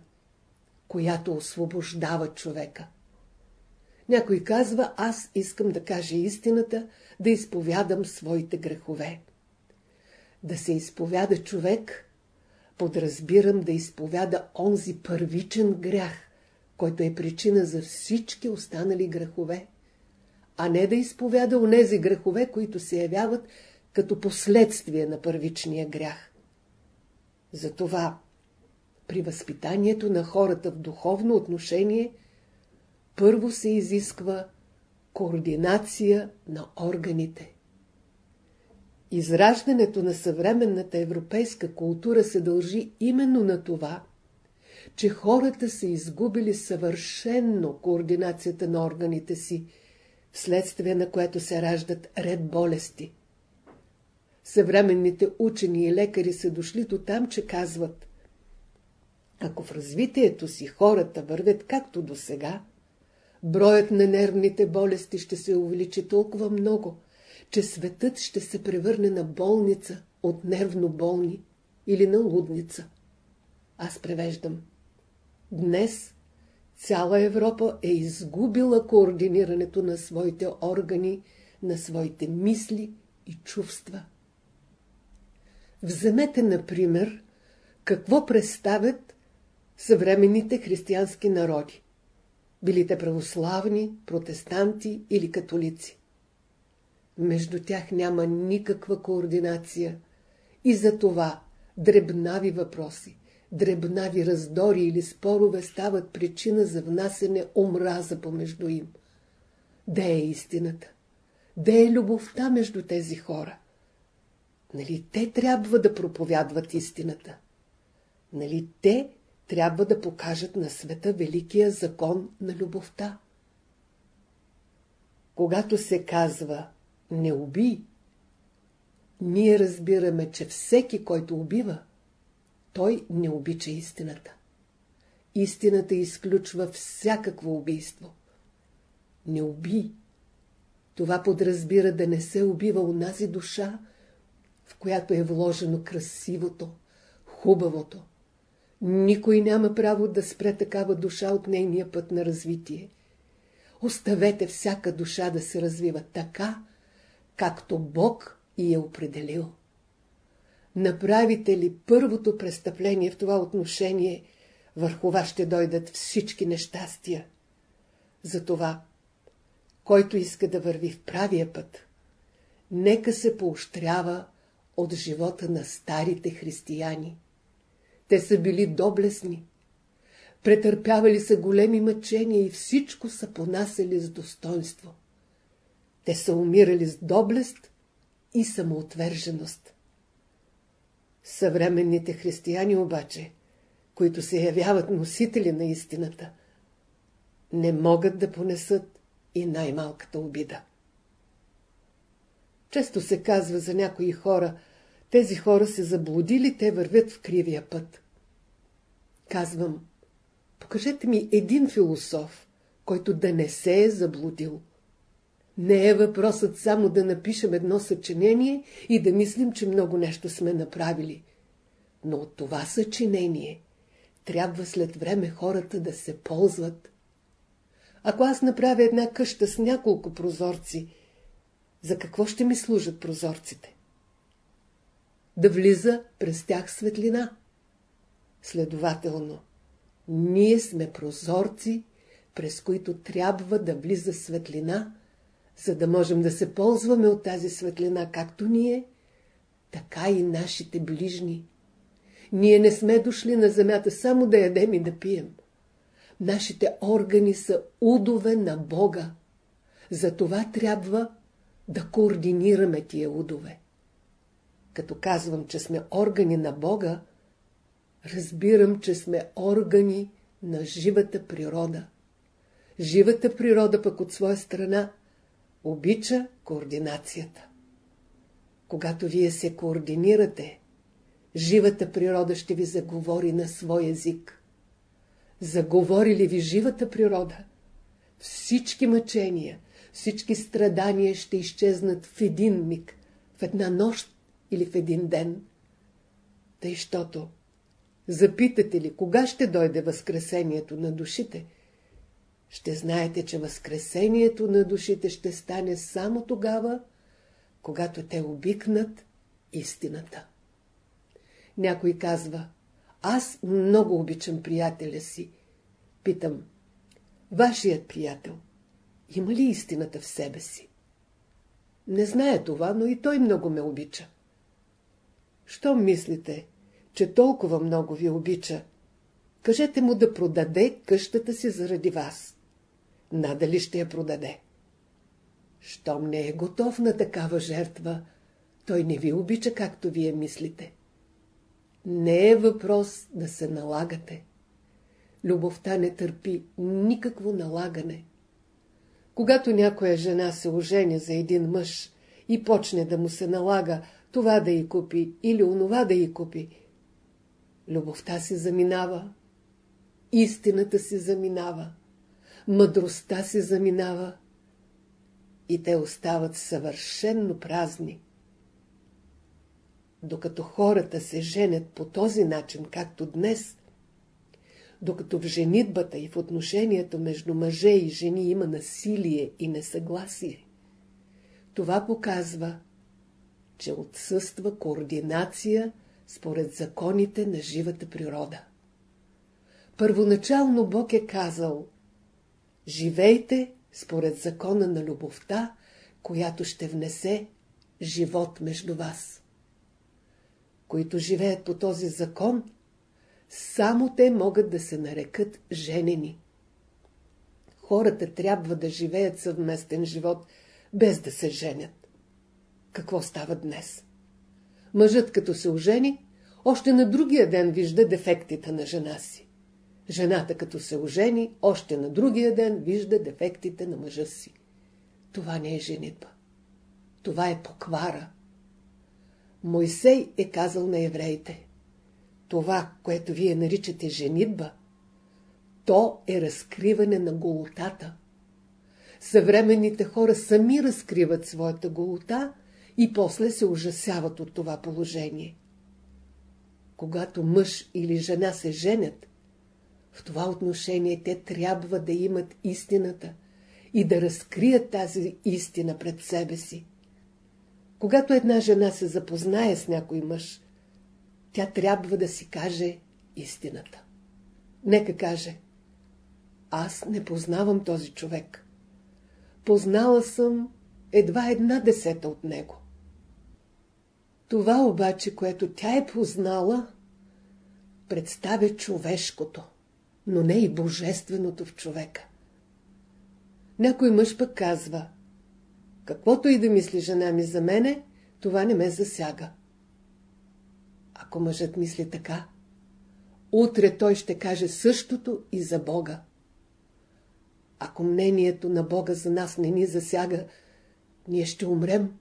която освобождава човека. Някой казва, аз искам да кажа истината, да изповядам своите грехове. Да се изповяда човек, подразбирам да изповяда онзи първичен грях, който е причина за всички останали грехове, а не да изповяда онези грехове, които се явяват като последствие на първичния грях. Затова при възпитанието на хората в духовно отношение първо се изисква координация на органите. Израждането на съвременната европейска култура се дължи именно на това, че хората са изгубили съвършенно координацията на органите си, вследствие на което се раждат ред болести. Съвременните учени и лекари са дошли до там, че казват Ако в развитието си хората вървят както до сега, броят на нервните болести ще се увеличи толкова много, че светът ще се превърне на болница от нервно болни или на лудница. Аз превеждам. Днес цяла Европа е изгубила координирането на своите органи, на своите мисли и чувства. Вземете, например, какво представят съвременните християнски народи. Били те православни, протестанти или католици. Между тях няма никаква координация и за това дребнави въпроси, дребнави раздори или спорове стават причина за внасене омраза помежду им. Де е истината? Де е любовта между тези хора? Нали те трябва да проповядват истината? Нали те трябва да покажат на света великия закон на любовта? Когато се казва не уби, ние разбираме, че всеки, който убива, той не обича истината. Истината изключва всякакво убийство. Не уби. Това подразбира да не се убива унази душа, в която е вложено красивото, хубавото. Никой няма право да спре такава душа от нейния път на развитие. Оставете всяка душа да се развива така, както Бог и е определил. Направите ли първото престъпление в това отношение, върху вас ще дойдат всички нещастия. Затова, който иска да върви в правия път, нека се поощрява от живота на старите християни. Те са били доблесни, претърпявали са големи мъчения и всичко са понасели с достоинство. Те са умирали с доблест и самоотверженост. Съвременните християни обаче, които се явяват носители на истината, не могат да понесат и най-малката обида. Често се казва за някои хора, тези хора се заблудили, те вървят в кривия път. Казвам, покажете ми един философ, който да не се е заблудил. Не е въпросът само да напишем едно съчинение и да мислим, че много нещо сме направили. Но от това съчинение трябва след време хората да се ползват. Ако аз направя една къща с няколко прозорци, за какво ще ми служат прозорците? Да влиза през тях светлина. Следователно, ние сме прозорци, през които трябва да влиза светлина, за да можем да се ползваме от тази светлина, както ние, така и нашите ближни. Ние не сме дошли на земята само да ядем и да пием. Нашите органи са удове на Бога. Затова трябва да координираме тия удове. Като казвам, че сме органи на Бога, разбирам, че сме органи на живата природа. Живата природа пък от своя страна обича координацията. Когато вие се координирате, живата природа ще ви заговори на свой език. Заговори ли ви живата природа? Всички мъчения, всички страдания ще изчезнат в един миг, в една нощ или в един ден. Тъй, щото, запитате ли, кога ще дойде възкресението на душите – ще знаете, че възкресението на душите ще стане само тогава, когато те обикнат истината. Някой казва, аз много обичам приятеля си. Питам, вашият приятел, има ли истината в себе си? Не знае това, но и той много ме обича. Що мислите, че толкова много ви обича? Кажете му да продаде къщата си заради вас. Надали ще я продаде. Щом не е готов на такава жертва, той не ви обича, както вие мислите. Не е въпрос да се налагате. Любовта не търпи никакво налагане. Когато някоя жена се оженя за един мъж и почне да му се налага това да й купи или онова да й купи, любовта си заминава, истината си заминава, мъдростта си заминава и те остават съвършенно празни. Докато хората се женят по този начин, както днес, докато в женитбата и в отношението между мъже и жени има насилие и несъгласие, това показва, че отсъства координация според законите на живата природа. Първоначално Бог е казал Живейте според закона на любовта, която ще внесе живот между вас. Които живеят по този закон, само те могат да се нарекат женени. Хората трябва да живеят съвместен живот, без да се женят. Какво става днес? Мъжът като се ожени, още на другия ден вижда дефектите на жена си. Жената като се ожени, още на другия ден вижда дефектите на мъжа си. Това не е женитба. Това е поквара. Мойсей е казал на евреите. Това, което вие наричате женитба, то е разкриване на голотата. Съвременните хора сами разкриват своята голота и после се ужасяват от това положение. Когато мъж или жена се женят, в това отношение те трябва да имат истината и да разкрият тази истина пред себе си. Когато една жена се запознае с някой мъж, тя трябва да си каже истината. Нека каже, аз не познавам този човек. Познала съм едва една десета от него. Това обаче, което тя е познала, представя човешкото но не и божественото в човека. Някой мъж пък казва, каквото и да мисли жена ми за мене, това не ме засяга. Ако мъжът мисли така, утре той ще каже същото и за Бога. Ако мнението на Бога за нас не ни засяга, ние ще умрем.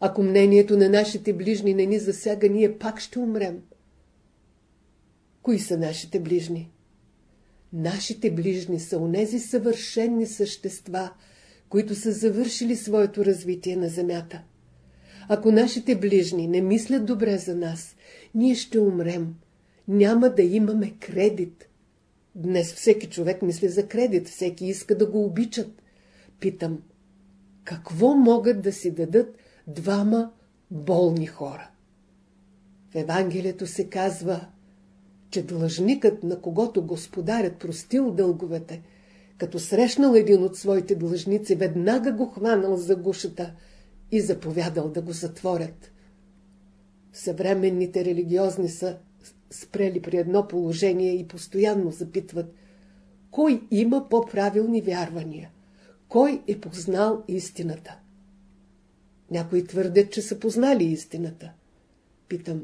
Ако мнението на нашите ближни не ни засяга, ние пак ще умрем. Кои са нашите ближни? Нашите ближни са онези съвършенни същества, които са завършили своето развитие на земята. Ако нашите ближни не мислят добре за нас, ние ще умрем. Няма да имаме кредит. Днес всеки човек мисли за кредит, всеки иска да го обичат. Питам, какво могат да си дадат двама болни хора? В Евангелието се казва – че длъжникът, на когото господарят простил дълговете, като срещнал един от своите длъжници, веднага го хванал за гушата и заповядал да го затворят. Съвременните религиозни са спрели при едно положение и постоянно запитват кой има по-правилни вярвания, кой е познал истината. Някои твърдят, че са познали истината. Питам,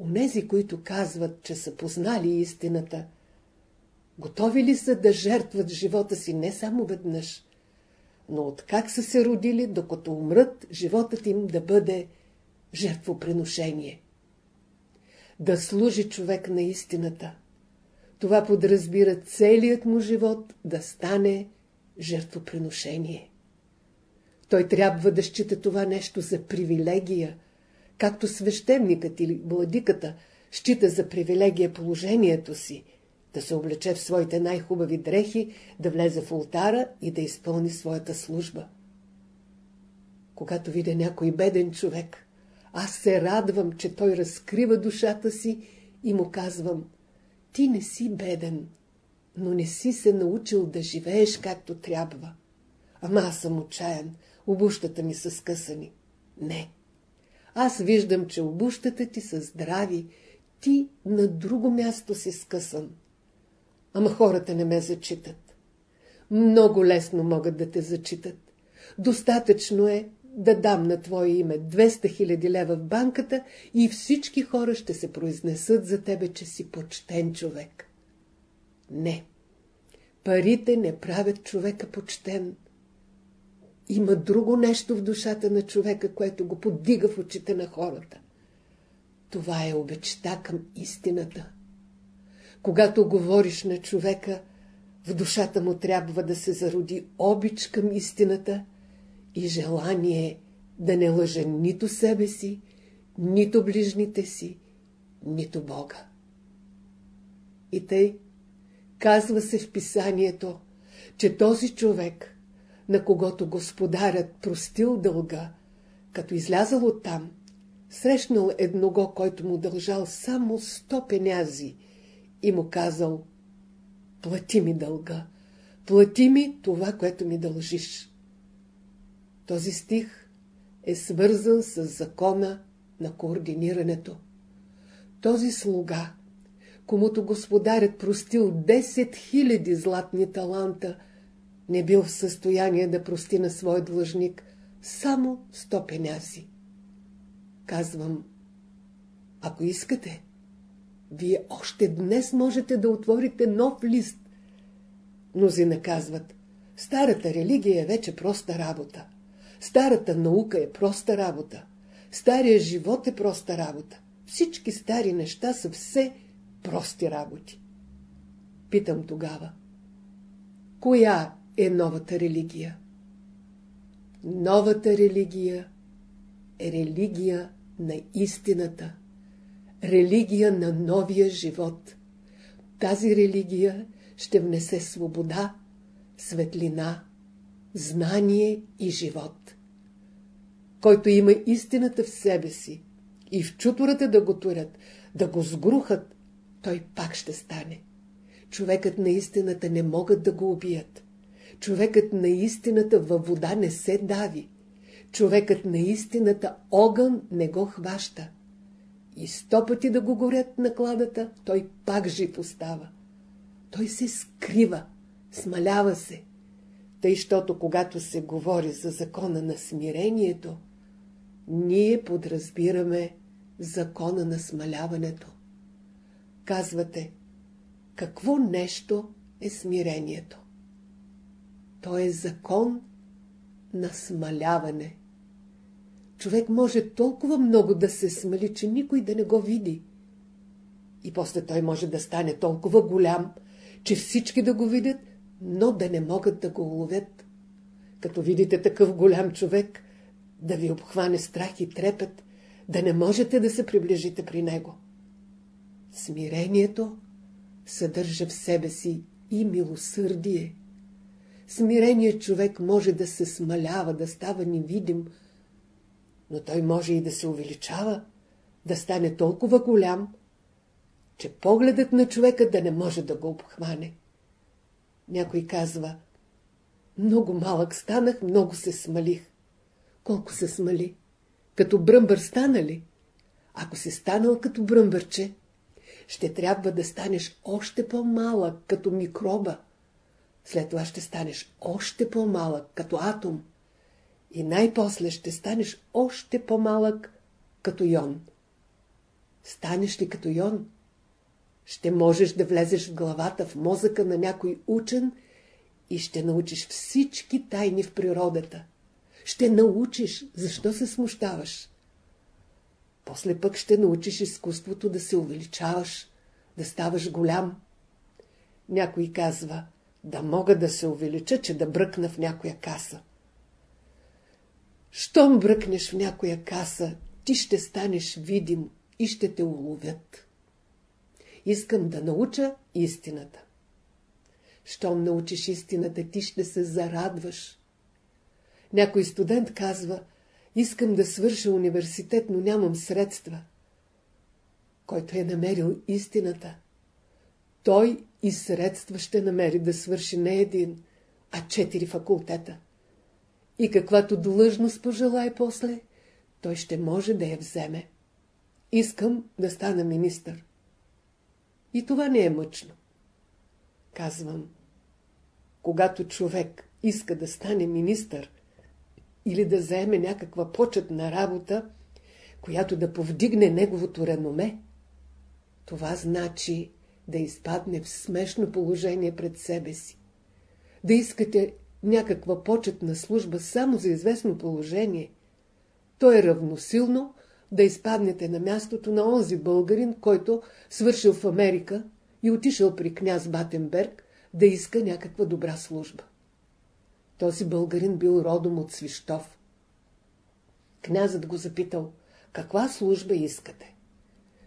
Онези, които казват, че са познали истината, готови ли са да жертват живота си не само веднъж, но от как са се родили, докато умрат, животът им да бъде жертвоприношение. Да служи човек на истината. Това подразбира целият му живот да стане жертвоприношение. Той трябва да счита това нещо за привилегия – както свещеникът или владиката счита за привилегия положението си, да се облече в своите най-хубави дрехи, да влезе в ултара и да изпълни своята служба. Когато видя някой беден човек, Аз се радвам, че той разкрива душата си и му казвам, ти не си беден, но не си се научил да живееш както трябва. Ама аз съм отчаян, обущата ми са скъсани. Не. Аз виждам, че обущата ти са здрави, ти на друго място си скъсан. Ама хората не ме зачитат. Много лесно могат да те зачитат. Достатъчно е да дам на твое име 200 000 лева в банката и всички хора ще се произнесат за тебе, че си почтен човек. Не. Парите не правят човека почтен. Има друго нещо в душата на човека, което го подига в очите на хората. Това е обечта към истината. Когато говориш на човека, в душата му трябва да се зароди обич към истината и желание да не лъже нито себе си, нито ближните си, нито Бога. И тъй, казва се в писанието, че този човек, на когото господарят простил дълга, като излязал оттам, срещнал едного, който му дължал само сто пенязи и му казал «Плати ми дълга, плати ми това, което ми дължиш». Този стих е свързан с закона на координирането. Този слуга, комуто господарят простил 10 000 златни таланта, не бил в състояние да прости на свой длъжник само 100 пеняси. Казвам, ако искате, вие още днес можете да отворите нов лист. Мнози наказват, старата религия е вече проста работа. Старата наука е проста работа. Стария живот е проста работа. Всички стари неща са все прости работи. Питам тогава. Коя е новата религия? Новата религия е религия на истината. Религия на новия живот. Тази религия ще внесе свобода, светлина, знание и живот. Който има истината в себе си и в чутурата да го турят, да го сгрухат, той пак ще стане. Човекът на истината не могат да го убият. Човекът на истината във вода не се дави. Човекът на истината огън не го хваща. И сто пъти да го горят на кладата, той пак жив остава. Той се скрива, смалява се. Тъй, щото когато се говори за закона на смирението, ние подразбираме закона на смаляването. Казвате, какво нещо е смирението? То е закон на смаляване. Човек може толкова много да се смали, че никой да не го види. И после той може да стане толкова голям, че всички да го видят, но да не могат да го уловят. Като видите такъв голям човек, да ви обхване страх и трепет, да не можете да се приближите при него. Смирението съдържа в себе си и милосърдие. Смиреният човек може да се смалява, да става невидим, но той може и да се увеличава, да стане толкова голям, че погледът на човека да не може да го обхване. Някой казва, много малък станах, много се смалих. Колко се смали? Като бръмбър стана ли? Ако си станал като бръмбърче, ще трябва да станеш още по-малък, като микроба. След това ще станеш още по-малък, като атом. И най-после ще станеш още по-малък, като йон. Станеш ли като йон? Ще можеш да влезеш в главата, в мозъка на някой учен и ще научиш всички тайни в природата. Ще научиш, защо се смущаваш. После пък ще научиш изкуството да се увеличаваш, да ставаш голям. Някой казва, да мога да се увелича, че да бръкна в някоя каса. Щом бръкнеш в някоя каса, ти ще станеш видим и ще те уловят. Искам да науча истината. Щом научиш истината, ти ще се зарадваш. Някой студент казва, искам да свърша университет, но нямам средства. Който е намерил истината, той и средства ще намери да свърши не един, а четири факултета. И каквато длъжност пожелай после, той ще може да я вземе. Искам да стана министър. И това не е мъчно. Казвам, когато човек иска да стане министър или да заеме някаква почетна работа, която да повдигне неговото реноме, това значи да изпадне в смешно положение пред себе си. Да искате някаква почетна служба само за известно положение, то е равносилно да изпаднете на мястото на онзи българин, който свършил в Америка и отишъл при княз Батенберг да иска някаква добра служба. Този българин бил родом от Свищов. Князът го запитал, каква служба искате?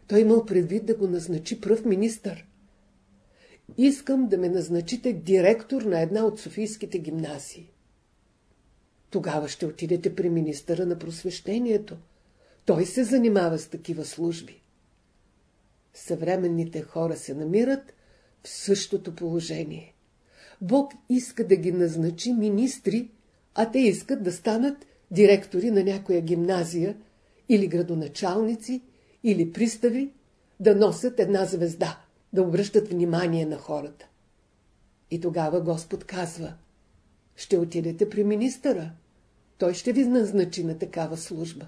Той имал предвид да го назначи пръв министър. Искам да ме назначите директор на една от Софийските гимназии. Тогава ще отидете при министъра на просвещението. Той се занимава с такива служби. Съвременните хора се намират в същото положение. Бог иска да ги назначи министри, а те искат да станат директори на някоя гимназия или градоначалници, или пристави, да носят една звезда, да обръщат внимание на хората. И тогава Господ казва, ще отидете при министъра, той ще ви назначи на такава служба.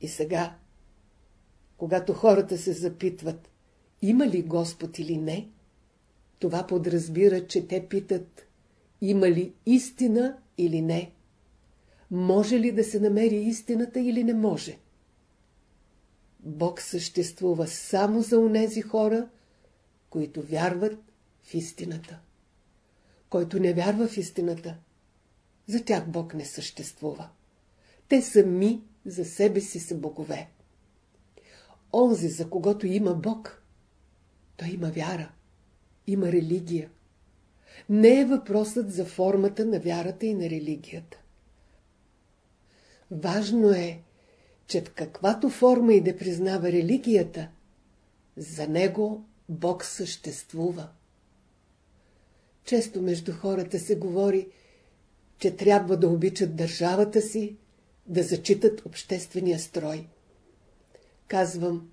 И сега, когато хората се запитват, има ли Господ или не, това подразбира, че те питат, има ли истина или не. Може ли да се намери истината или не може? Бог съществува само за онези хора, които вярват в истината. Който не вярва в истината, за тях Бог не съществува. Те сами за себе си са богове. Онзи, за когото има Бог, той има вяра, има религия. Не е въпросът за формата на вярата и на религията. Важно е, че в каквато форма и да признава религията, за него Бог съществува. Често между хората се говори, че трябва да обичат държавата си, да зачитат обществения строй. Казвам,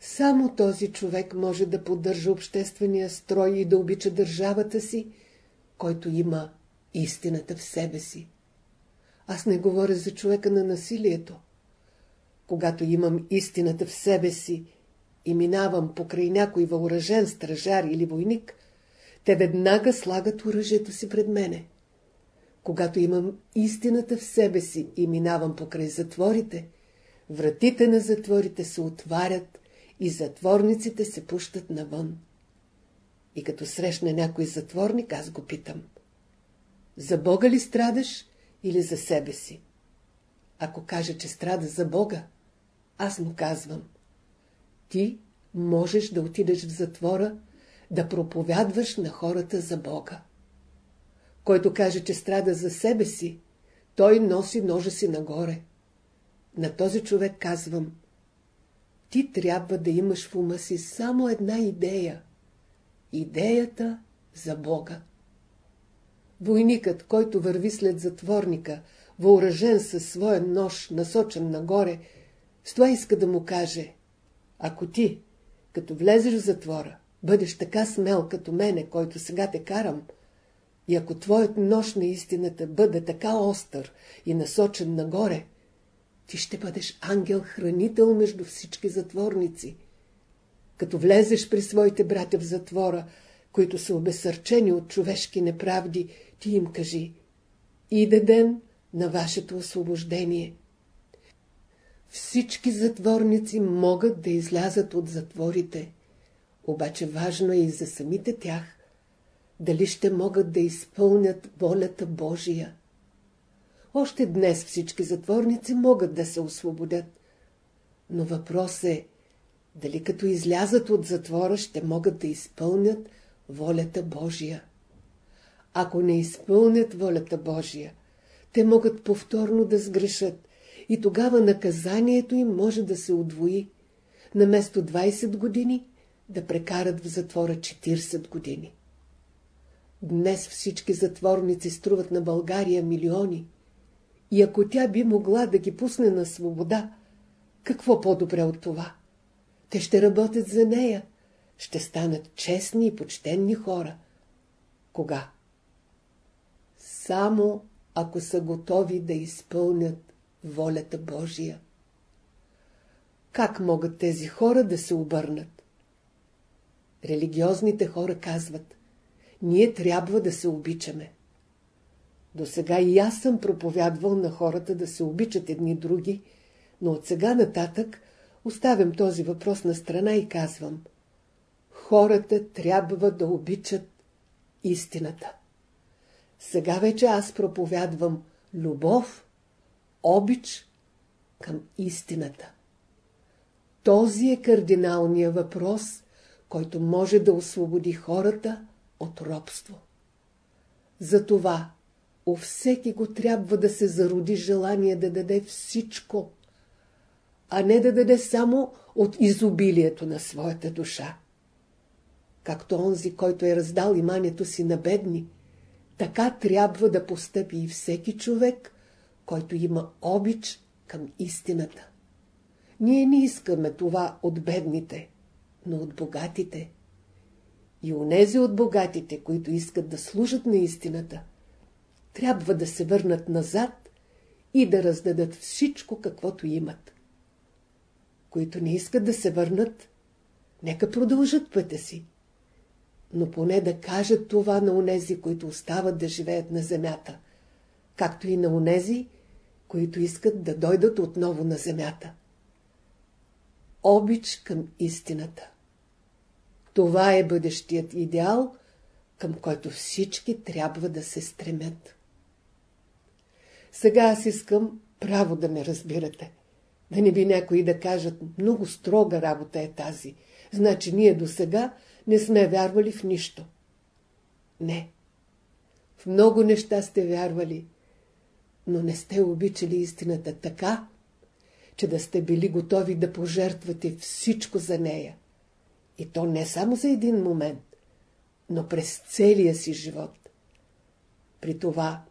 само този човек може да поддържа обществения строй и да обича държавата си, който има истината в себе си. Аз не говоря за човека на насилието. Когато имам истината в себе си и минавам покрай някой въоръжен стражар или войник, те веднага слагат оръжието си пред мене. Когато имам истината в себе си и минавам покрай затворите, вратите на затворите се отварят и затворниците се пущат навън. И като срещна някой затворник, аз го питам. За Бога ли страдаш или за себе си? Ако каже, че страда за Бога, аз му казвам. Ти можеш да отидеш в затвора, да проповядваш на хората за Бога. Който каже, че страда за себе си, той носи ножа си нагоре. На този човек казвам, ти трябва да имаш в ума си само една идея. Идеята за Бога. Войникът, който върви след затворника, въоръжен със своя нож, насочен нагоре, с това иска да му каже, ако ти, като влезеш в затвора, бъдеш така смел като мене, който сега те карам, и ако твоят нож на истината бъде така остър и насочен нагоре, ти ще бъдеш ангел-хранител между всички затворници. Като влезеш при своите братя в затвора, които са обесърчени от човешки неправди, ти им кажи «Иде ден на вашето освобождение». Всички затворници могат да излязат от затворите, обаче важно е и за самите тях, дали ще могат да изпълнят волята Божия. Още днес всички затворници могат да се освободят. Но въпрос е, дали като излязат от затвора ще могат да изпълнят волята Божия. Ако не изпълнят волята Божия, те могат повторно да сгрешат и тогава наказанието им може да се удвои. Наместо 20 години да прекарат в затвора 40 години. Днес всички затворници струват на България милиони. И ако тя би могла да ги пусне на свобода, какво по-добре от това? Те ще работят за нея, ще станат честни и почтенни хора. Кога? Само ако са готови да изпълнят волята Божия. Как могат тези хора да се обърнат? Религиозните хора казват, ние трябва да се обичаме. До сега и аз съм проповядвал на хората да се обичат едни други, но от сега нататък оставям този въпрос на страна и казвам хората трябва да обичат истината. Сега вече аз проповядвам любов, обич към истината. Този е кардиналният въпрос, който може да освободи хората от робство. Затова у всеки го трябва да се зароди желание да даде всичко, а не да даде само от изобилието на своята душа. Както онзи, който е раздал имането си на бедни, така трябва да постъпи и всеки човек, който има обич към истината. Ние не искаме това от бедните, но от богатите. И онези от богатите, които искат да служат на истината, трябва да се върнат назад и да раздадат всичко, каквото имат. Които не искат да се върнат, нека продължат пътя си. Но поне да кажат това на онези, които остават да живеят на земята, както и на онези, които искат да дойдат отново на земята. Обич към истината. Това е бъдещият идеал, към който всички трябва да се стремят. Сега аз искам право да ме разбирате. Да не би някои да кажат, много строга работа е тази. Значи ние до сега не сме вярвали в нищо. Не. В много неща сте вярвали, но не сте обичали истината така, че да сте били готови да пожертвате всичко за нея. И то не само за един момент, но през целия си живот. При това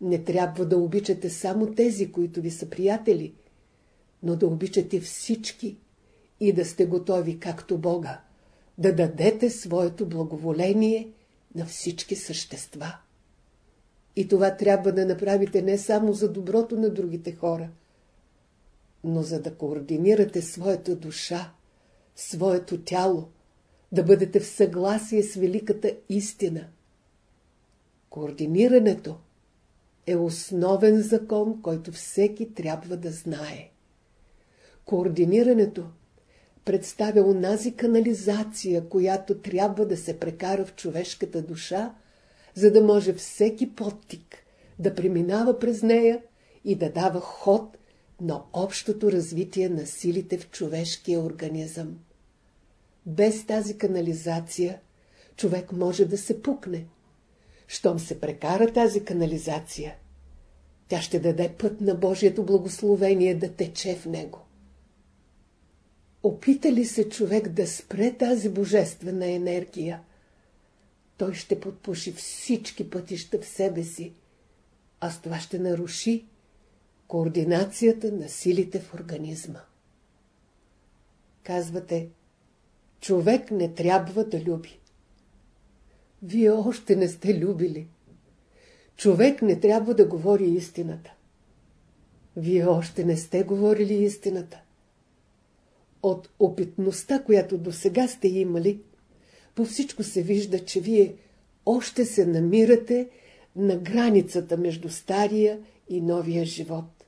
не трябва да обичате само тези, които ви са приятели, но да обичате всички и да сте готови, както Бога, да дадете своето благоволение на всички същества. И това трябва да направите не само за доброто на другите хора, но за да координирате своята душа, своето тяло, да бъдете в съгласие с великата истина. Координирането е основен закон, който всеки трябва да знае. Координирането представя онази канализация, която трябва да се прекара в човешката душа, за да може всеки подтик да преминава през нея и да дава ход на общото развитие на силите в човешкия организъм. Без тази канализация човек може да се пукне. Щом се прекара тази канализация, тя ще даде път на Божието благословение да тече в него. Опита ли се човек да спре тази божествена енергия, той ще подпуши всички пътища в себе си, а с това ще наруши координацията на силите в организма. Казвате, човек не трябва да люби. Вие още не сте любили. Човек не трябва да говори истината. Вие още не сте говорили истината. От опитността, която до сега сте имали, по всичко се вижда, че вие още се намирате на границата между стария и новия живот.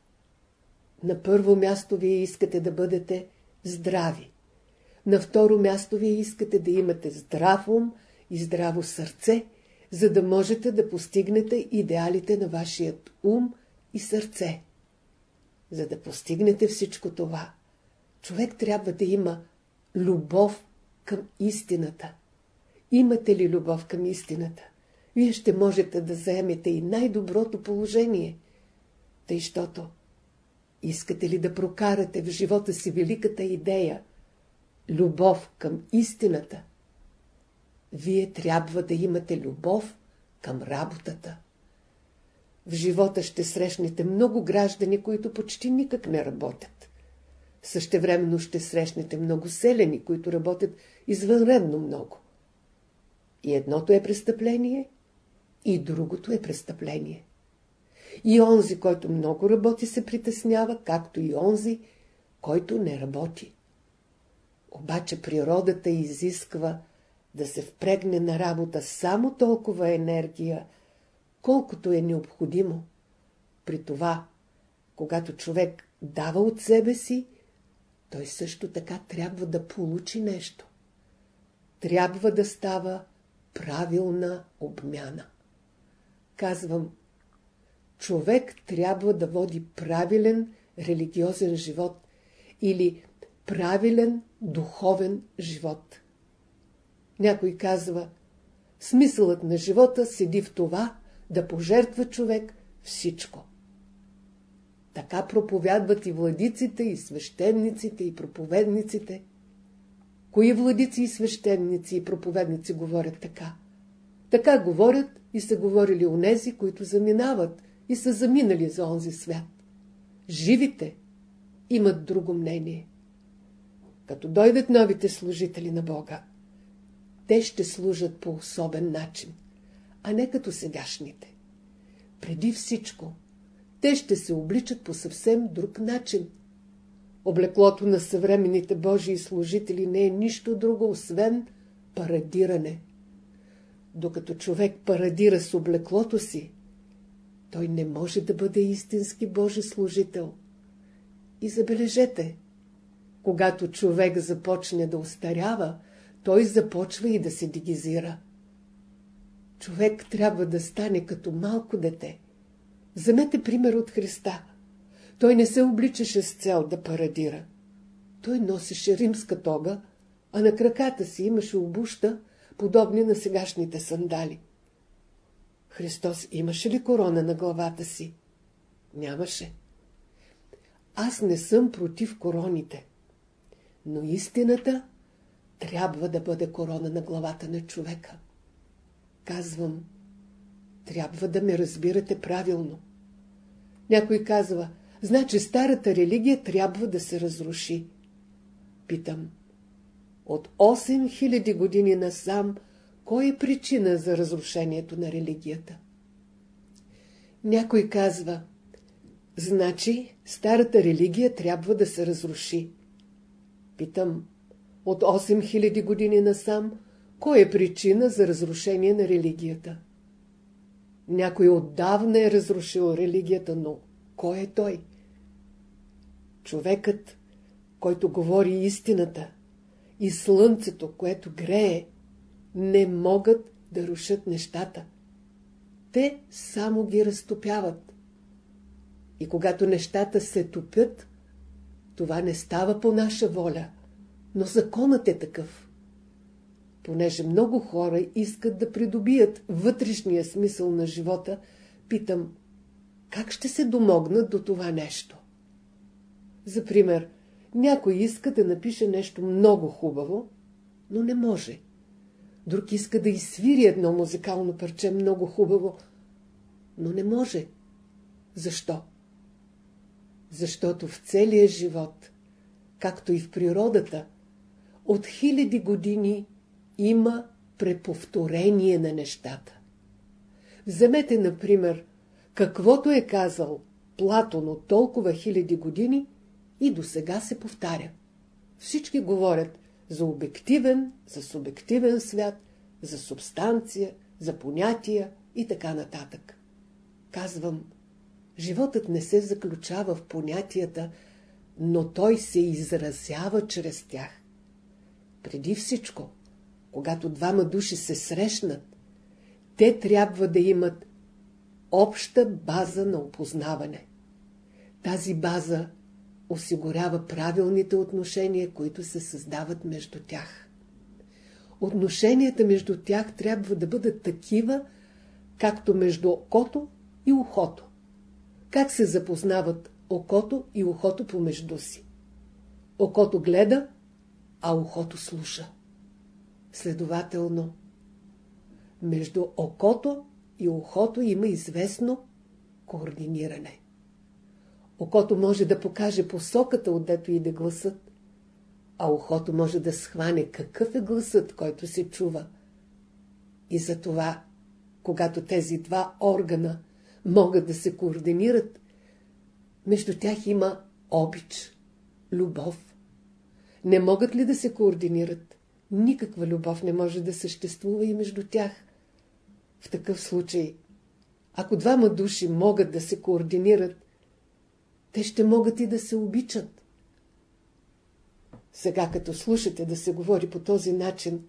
На първо място вие искате да бъдете здрави. На второ място вие искате да имате здрав ум и здраво сърце, за да можете да постигнете идеалите на вашият ум и сърце. За да постигнете всичко това, човек трябва да има любов към истината. Имате ли любов към истината? Вие ще можете да заемете и най-доброто положение. Тъй, щото искате ли да прокарате в живота си великата идея, любов към истината, вие трябва да имате любов към работата. В живота ще срещнете много граждани, които почти никак не работят. Същевременно ще срещнете много селени, които работят извънредно много. И едното е престъпление, и другото е престъпление. И онзи, който много работи, се притеснява, както и онзи, който не работи. Обаче природата изисква да се впрегне на работа само толкова енергия, колкото е необходимо. При това, когато човек дава от себе си, той също така трябва да получи нещо. Трябва да става правилна обмяна. Казвам, човек трябва да води правилен религиозен живот или правилен духовен живот. Някой казва, смисълът на живота седи в това да пожертва човек всичко. Така проповядват и владиците, и свещениците, и проповедниците. Кои владици и свещеници и проповедници говорят така? Така говорят и са говорили онези, които заминават и са заминали за онзи свят. Живите имат друго мнение. Като дойдат новите служители на Бога, те ще служат по особен начин, а не като сегашните. Преди всичко, те ще се обличат по съвсем друг начин. Облеклото на съвременните Божии служители не е нищо друго, освен парадиране. Докато човек парадира с облеклото си, той не може да бъде истински Божи служител. И забележете, когато човек започне да устарява, той започва и да се дигизира. Човек трябва да стане като малко дете. Вземете пример от Христа. Той не се обличаше с цел да парадира. Той носеше римска тога, а на краката си имаше обуща, подобни на сегашните сандали. Христос имаше ли корона на главата си? Нямаше. Аз не съм против короните, но истината трябва да бъде корона на главата на човека. Казвам, трябва да ме разбирате правилно. Някой казва, значи старата религия трябва да се разруши. Питам, от 8000 години насам, кой е причина за разрушението на религията? Някой казва, значи старата религия трябва да се разруши. Питам, от 8000 години насам, кой е причина за разрушение на религията? Някой отдавна е разрушил религията, но кой е той? Човекът, който говори истината, и слънцето, което грее, не могат да рушат нещата. Те само ги разтопяват. И когато нещата се топят, това не става по наша воля, но законът е такъв. Понеже много хора искат да придобият вътрешния смисъл на живота, питам, как ще се домогнат до това нещо? За пример, някой иска да напише нещо много хубаво, но не може. Друг иска да изсвири едно музикално парче много хубаво, но не може. Защо? Защото в целия живот, както и в природата, от хиляди години има преповторение на нещата. Вземете, например, каквото е казал Платон от толкова хиляди години и до сега се повтаря. Всички говорят за обективен, за субективен свят, за субстанция, за понятия и така нататък. Казвам, животът не се заключава в понятията, но той се изразява чрез тях. Преди всичко, когато двама души се срещнат, те трябва да имат обща база на опознаване. Тази база осигурява правилните отношения, които се създават между тях. Отношенията между тях трябва да бъдат такива, както между окото и ухото. как се запознават окото и ухото помежду си. Окото гледа, а ухото слуша. Следователно, между окото и ухото има известно координиране. Окото може да покаже посоката, отдето иде гласът, а ухото може да схване какъв е гласът, който се чува. И затова, когато тези два органа могат да се координират, между тях има обич, любов. Не могат ли да се координират? Никаква любов не може да съществува и между тях. В такъв случай, ако двама души могат да се координират, те ще могат и да се обичат. Сега, като слушате да се говори по този начин,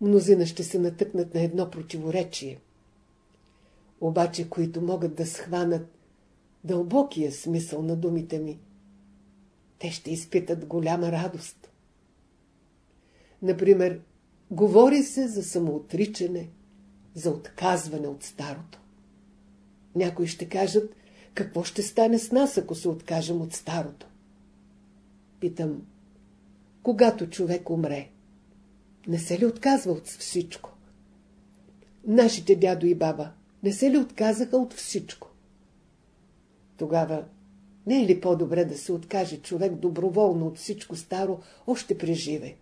мнозина ще се натъкнат на едно противоречие. Обаче, които могат да схванат дълбокия смисъл на думите ми, те ще изпитат голяма радост. Например, говори се за самоотричане, за отказване от старото. Някои ще кажат, какво ще стане с нас, ако се откажем от старото? Питам, когато човек умре, не се ли отказва от всичко? Нашите дядо и баба не се ли отказаха от всичко? Тогава не е ли по-добре да се откаже човек доброволно от всичко старо, още преживе,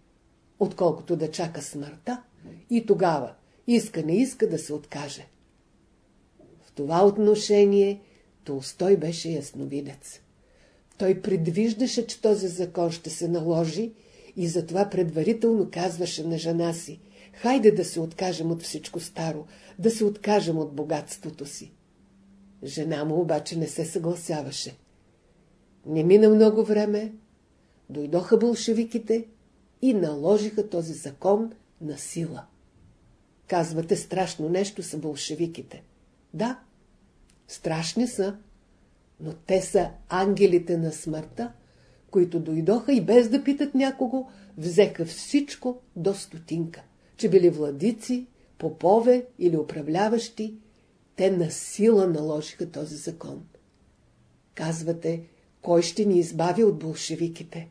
отколкото да чака смъртта и тогава, иска не иска да се откаже? В това отношение Толстой беше ясновидец. Той предвиждаше, че този закон ще се наложи и затова предварително казваше на жена си «Хайде да се откажем от всичко старо, да се откажем от богатството си». Жена му обаче не се съгласяваше. Не мина много време, дойдоха бълшевиките и наложиха този закон на сила. Казвате, страшно нещо са бълшевиките. Да, страшни са, но те са ангелите на смъртта, които дойдоха и без да питат някого, взеха всичко до стотинка. Че били владици, попове или управляващи, те на сила наложиха този закон. Казвате, кой ще ни избави от болшевиките?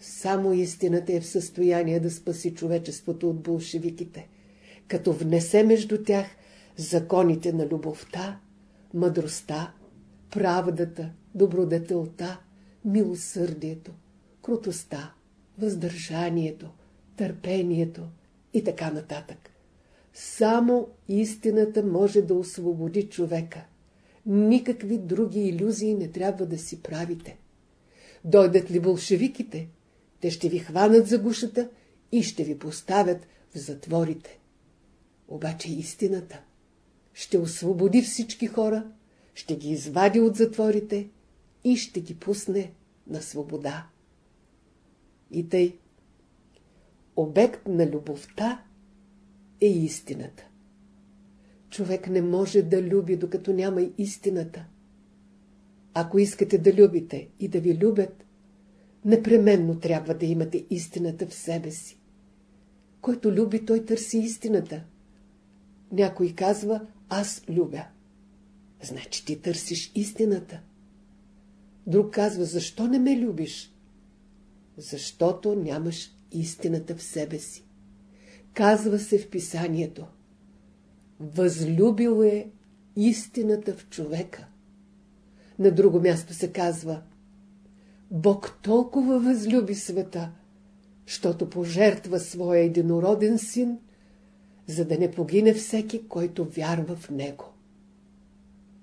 Само истината е в състояние да спаси човечеството от болшевиките, като внесе между тях законите на любовта, мъдростта, правдата, добродетелта, милосърдието, крутостта, въздържанието, търпението и така нататък. Само истината може да освободи човека. Никакви други иллюзии не трябва да си правите. Дойдат ли болшевиките, те ще ви хванат за гушата и ще ви поставят в затворите. Обаче истината ще освободи всички хора, ще ги извади от затворите и ще ги пусне на свобода. И тъй, обект на любовта е истината. Човек не може да люби, докато няма истината. Ако искате да любите и да ви любят, непременно трябва да имате истината в себе си. Който люби, той търси истината. Някой казва, аз любя. Значи ти търсиш истината. Друг казва, защо не ме любиш? Защото нямаш истината в себе си. Казва се в писанието. Възлюбил е истината в човека. На друго място се казва Бог толкова възлюби света, щото пожертва своя единороден син, за да не погине всеки, който вярва в него.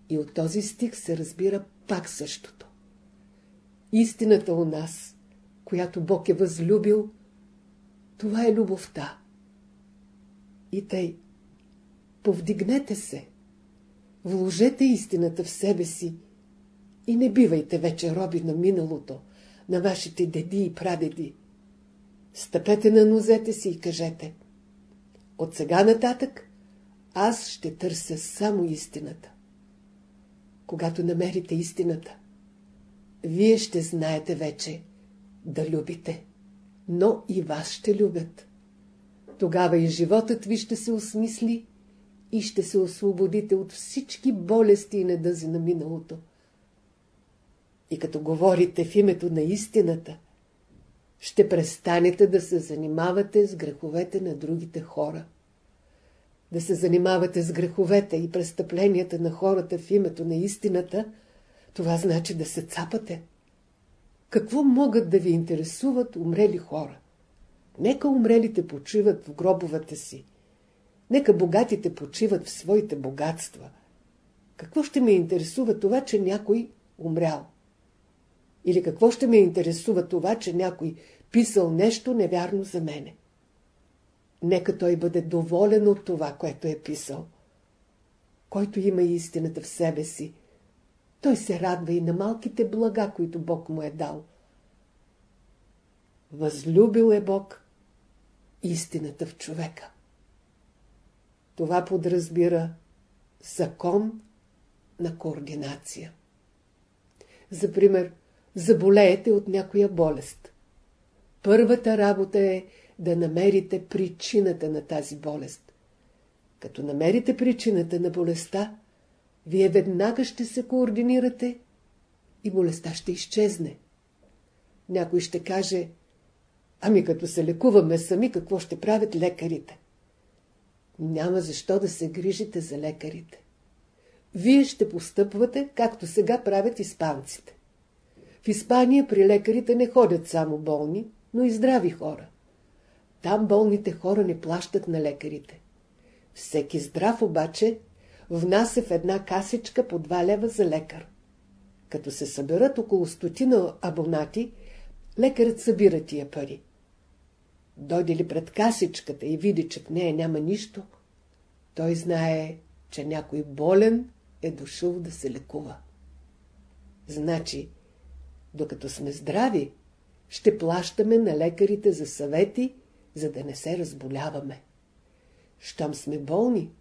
И от този стих се разбира пак същото. Истината у нас, която Бог е възлюбил, това е любовта. И тъй, повдигнете се, вложете истината в себе си и не бивайте вече роби на миналото, на вашите деди и прадеди. Стъпете на нозете си и кажете От сега нататък аз ще търся само истината. Когато намерите истината, вие ще знаете вече да любите, но и вас ще любят. Тогава и животът ви ще се осмисли и ще се освободите от всички болести и недъзи на миналото. И като говорите в името на истината, ще престанете да се занимавате с греховете на другите хора. Да се занимавате с греховете и престъпленията на хората в името на истината, това значи да се цапате. Какво могат да ви интересуват умрели хора? Нека умрелите почиват в гробовете си. Нека богатите почиват в своите богатства. Какво ще ме интересува това, че някой умрял? Или какво ще ме интересува това, че някой писал нещо невярно за мене? Нека той бъде доволен от това, което е писал. Който има истината в себе си, той се радва и на малките блага, които Бог му е дал. Възлюбил е Бог истината в човека. Това подразбира закон на координация. За пример, заболеете от някоя болест. Първата работа е да намерите причината на тази болест. Като намерите причината на болестта, вие веднага ще се координирате и болестта ще изчезне. Някой ще каже, ами като се лекуваме сами, какво ще правят лекарите? Няма защо да се грижите за лекарите. Вие ще постъпвате, както сега правят испанците. В Испания при лекарите не ходят само болни, но и здрави хора. Там болните хора не плащат на лекарите. Всеки здрав обаче внася в една касичка по 2 лева за лекар. Като се съберат около стотина абонати, лекарът събира тия пари. Дойде ли пред касичката и види, че в нея няма нищо, той знае, че някой болен е дошъл да се лекува. Значи, докато сме здрави, ще плащаме на лекарите за съвети, за да не се разболяваме. Щом сме болни,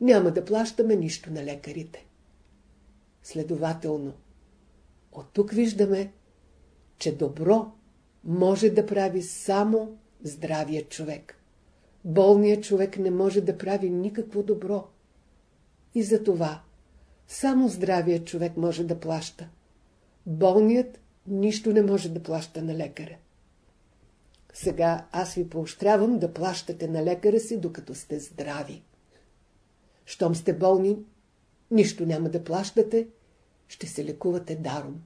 няма да плащаме нищо на лекарите. Следователно, от тук виждаме, че добро може да прави само здравия човек. Болният човек не може да прави никакво добро. И за това само здравият човек може да плаща. Болният нищо не може да плаща на лекаря. Сега аз ви поощрявам да плащате на лекаря си, докато сте здрави. Щом сте болни, нищо няма да плащате, ще се лекувате даром.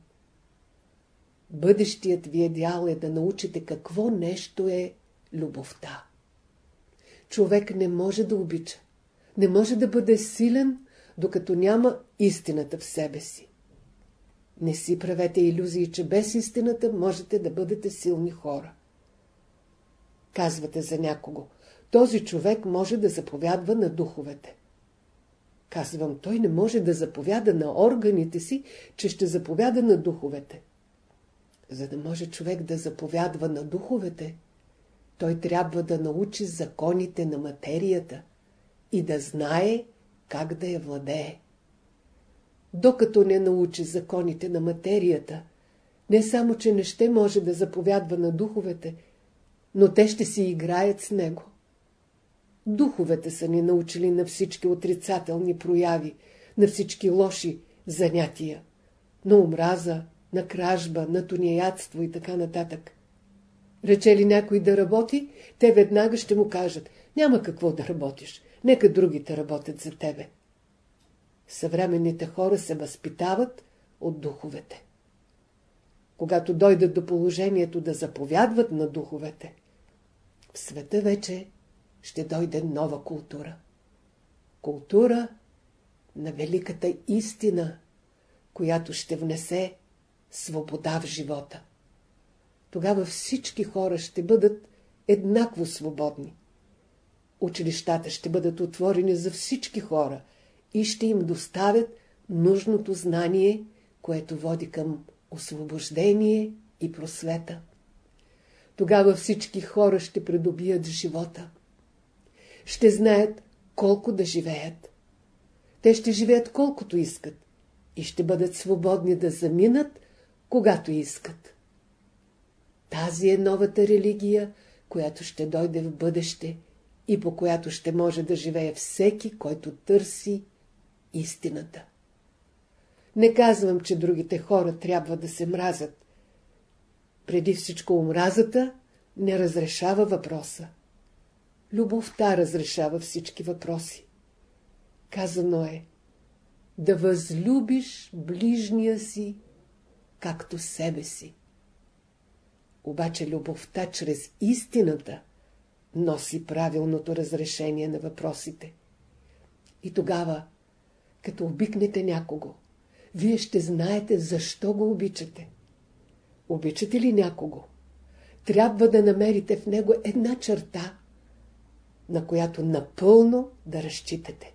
Бъдещият ви идеал е да научите какво нещо е любовта. Човек не може да обича, не може да бъде силен, докато няма истината в себе си. Не си правете иллюзии, че без истината можете да бъдете силни хора. Казвате за някого, този човек може да заповядва на духовете. Казвам, той не може да заповяда на органите си, че ще заповяда на духовете. За да може човек да заповядва на духовете, той трябва да научи законите на материята и да знае как да я владее. Докато не научи законите на материята, не само, че не ще може да заповядва на духовете, но те ще си играят с него. Духовете са ни научили на всички отрицателни прояви, на всички лоши занятия, на омраза, на кражба, на тунеядство и така нататък. Рече ли някой да работи, те веднага ще му кажат, няма какво да работиш, нека другите работят за тебе. Съвременните хора се възпитават от духовете. Когато дойдат до положението да заповядват на духовете, в света вече ще дойде нова култура. Култура на великата истина, която ще внесе свобода в живота. Тогава всички хора ще бъдат еднакво свободни. Училищата ще бъдат отворени за всички хора и ще им доставят нужното знание, което води към освобождение и просвета. Тогава всички хора ще придобият живота. Ще знаят колко да живеят. Те ще живеят колкото искат и ще бъдат свободни да заминат, когато искат. Тази е новата религия, която ще дойде в бъдеще и по която ще може да живее всеки, който търси истината. Не казвам, че другите хора трябва да се мразят. Преди всичко омразата не разрешава въпроса. Любовта разрешава всички въпроси. Казано е да възлюбиш ближния си, както себе си. Обаче любовта чрез истината носи правилното разрешение на въпросите. И тогава, като обикнете някого, вие ще знаете защо го обичате. Обичате ли някого? Трябва да намерите в него една черта, на която напълно да разчитате.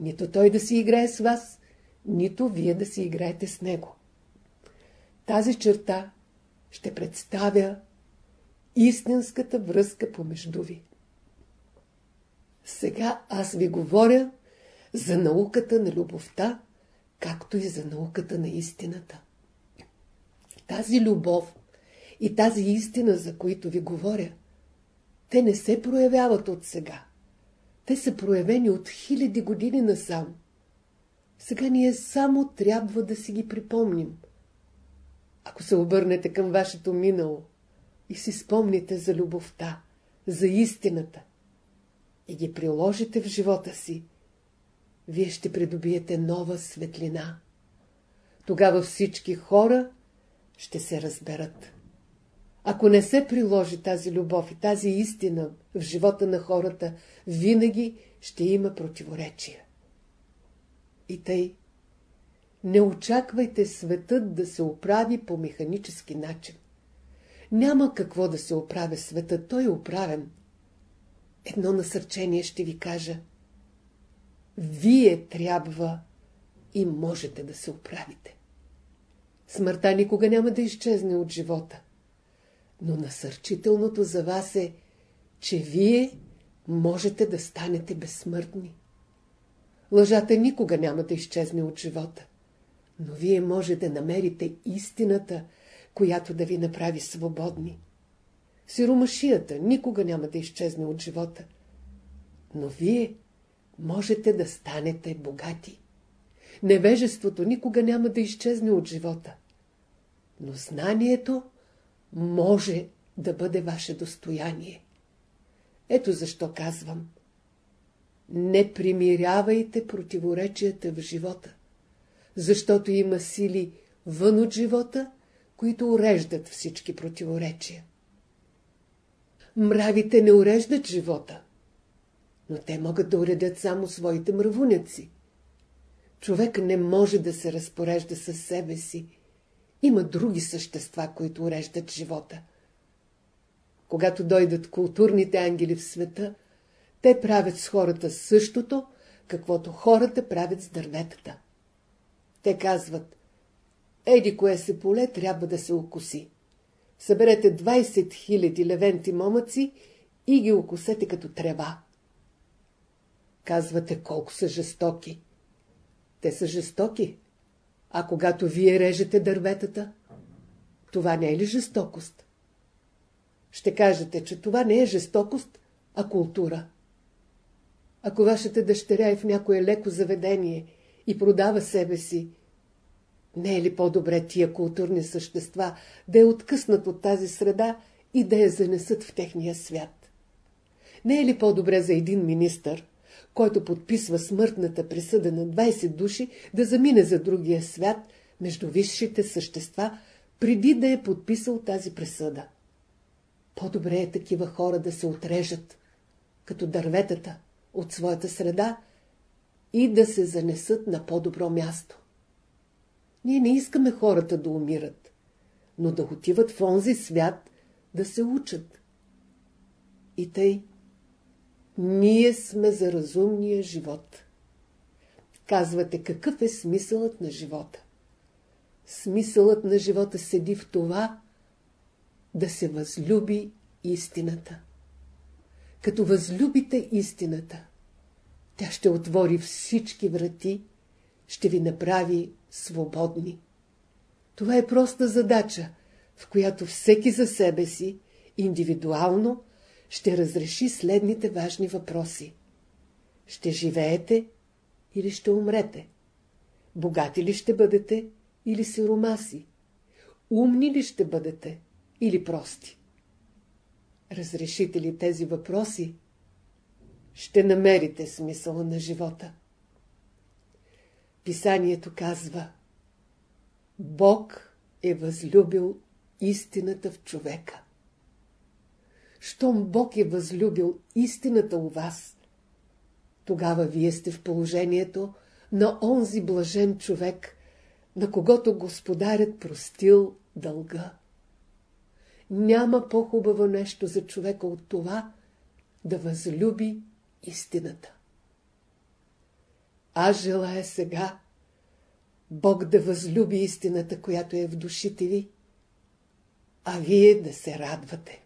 Нито той да си играе с вас, нито вие да си играете с него. Тази черта ще представя истинската връзка помежду ви. Сега аз ви говоря за науката на любовта, както и за науката на истината. Тази любов и тази истина, за които ви говоря, те не се проявяват от сега. Те са проявени от хиляди години насам. Сега ние само трябва да си ги припомним. Ако се обърнете към вашето минало и си спомните за любовта, за истината и ги приложите в живота си, вие ще придобиете нова светлина. Тогава всички хора ще се разберат. Ако не се приложи тази любов и тази истина в живота на хората, винаги ще има противоречия. И тъй, не очаквайте светът да се оправи по механически начин. Няма какво да се оправя света, той е оправен. Едно насърчение ще ви кажа. Вие трябва и можете да се оправите. Смъртта никога няма да изчезне от живота. Но насърчителното за вас е, че вие можете да станете безсмъртни. Лъжата никога няма да изчезне от живота. Но вие може да намерите истината, която да ви направи свободни. Сиромашията никога няма да изчезне от живота. Но вие можете да станете богати. Невежеството никога няма да изчезне от живота. Но знанието може да бъде ваше достояние. Ето защо казвам. Не примирявайте противоречията в живота, защото има сили вън от живота, които уреждат всички противоречия. Мравите не уреждат живота, но те могат да уредят само своите мравуняци. Човек не може да се разпорежда със себе си. Има други същества, които уреждат живота. Когато дойдат културните ангели в света, те правят с хората същото, каквото хората правят с дърветата. Те казват, еди кое се поле трябва да се окуси. Съберете 20 000 левенти момъци и ги окусете като трева. Казвате колко са жестоки. Те са жестоки. А когато вие режете дърветата, това не е ли жестокост? Ще кажете, че това не е жестокост, а култура. Ако вашата дъщеря е в някое леко заведение и продава себе си, не е ли по-добре тия културни същества да я откъснат от тази среда и да я занесат в техния свят? Не е ли по-добре за един министър, който подписва смъртната присъда на 20 души, да замине за другия свят между висшите същества, преди да е подписал тази присъда? По-добре е такива хора да се отрежат, като дърветата, от своята среда и да се занесат на по-добро място. Ние не искаме хората да умират, но да отиват в онзи свят да се учат. И тъй, ние сме за разумния живот. Казвате, какъв е смисълът на живота? Смисълът на живота седи в това, да се възлюби истината. Като възлюбите истината, тя ще отвори всички врати, ще ви направи свободни. Това е проста задача, в която всеки за себе си, индивидуално, ще разреши следните важни въпроси. Ще живеете или ще умрете? Богати ли ще бъдете или сиромаси? Умни ли ще бъдете или прости? Разрешите ли тези въпроси, ще намерите смисъла на живота. Писанието казва Бог е възлюбил истината в човека. Щом Бог е възлюбил истината у вас, тогава вие сте в положението на онзи блажен човек, на когото господарят простил дълга. Няма по-хубаво нещо за човека от това да възлюби истината. Аз желая сега Бог да възлюби истината, която е в душите ви, а вие да се радвате.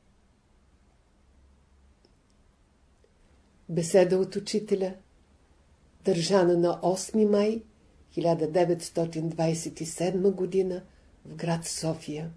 Беседа от учителя, държана на 8 май 1927 г. в град София.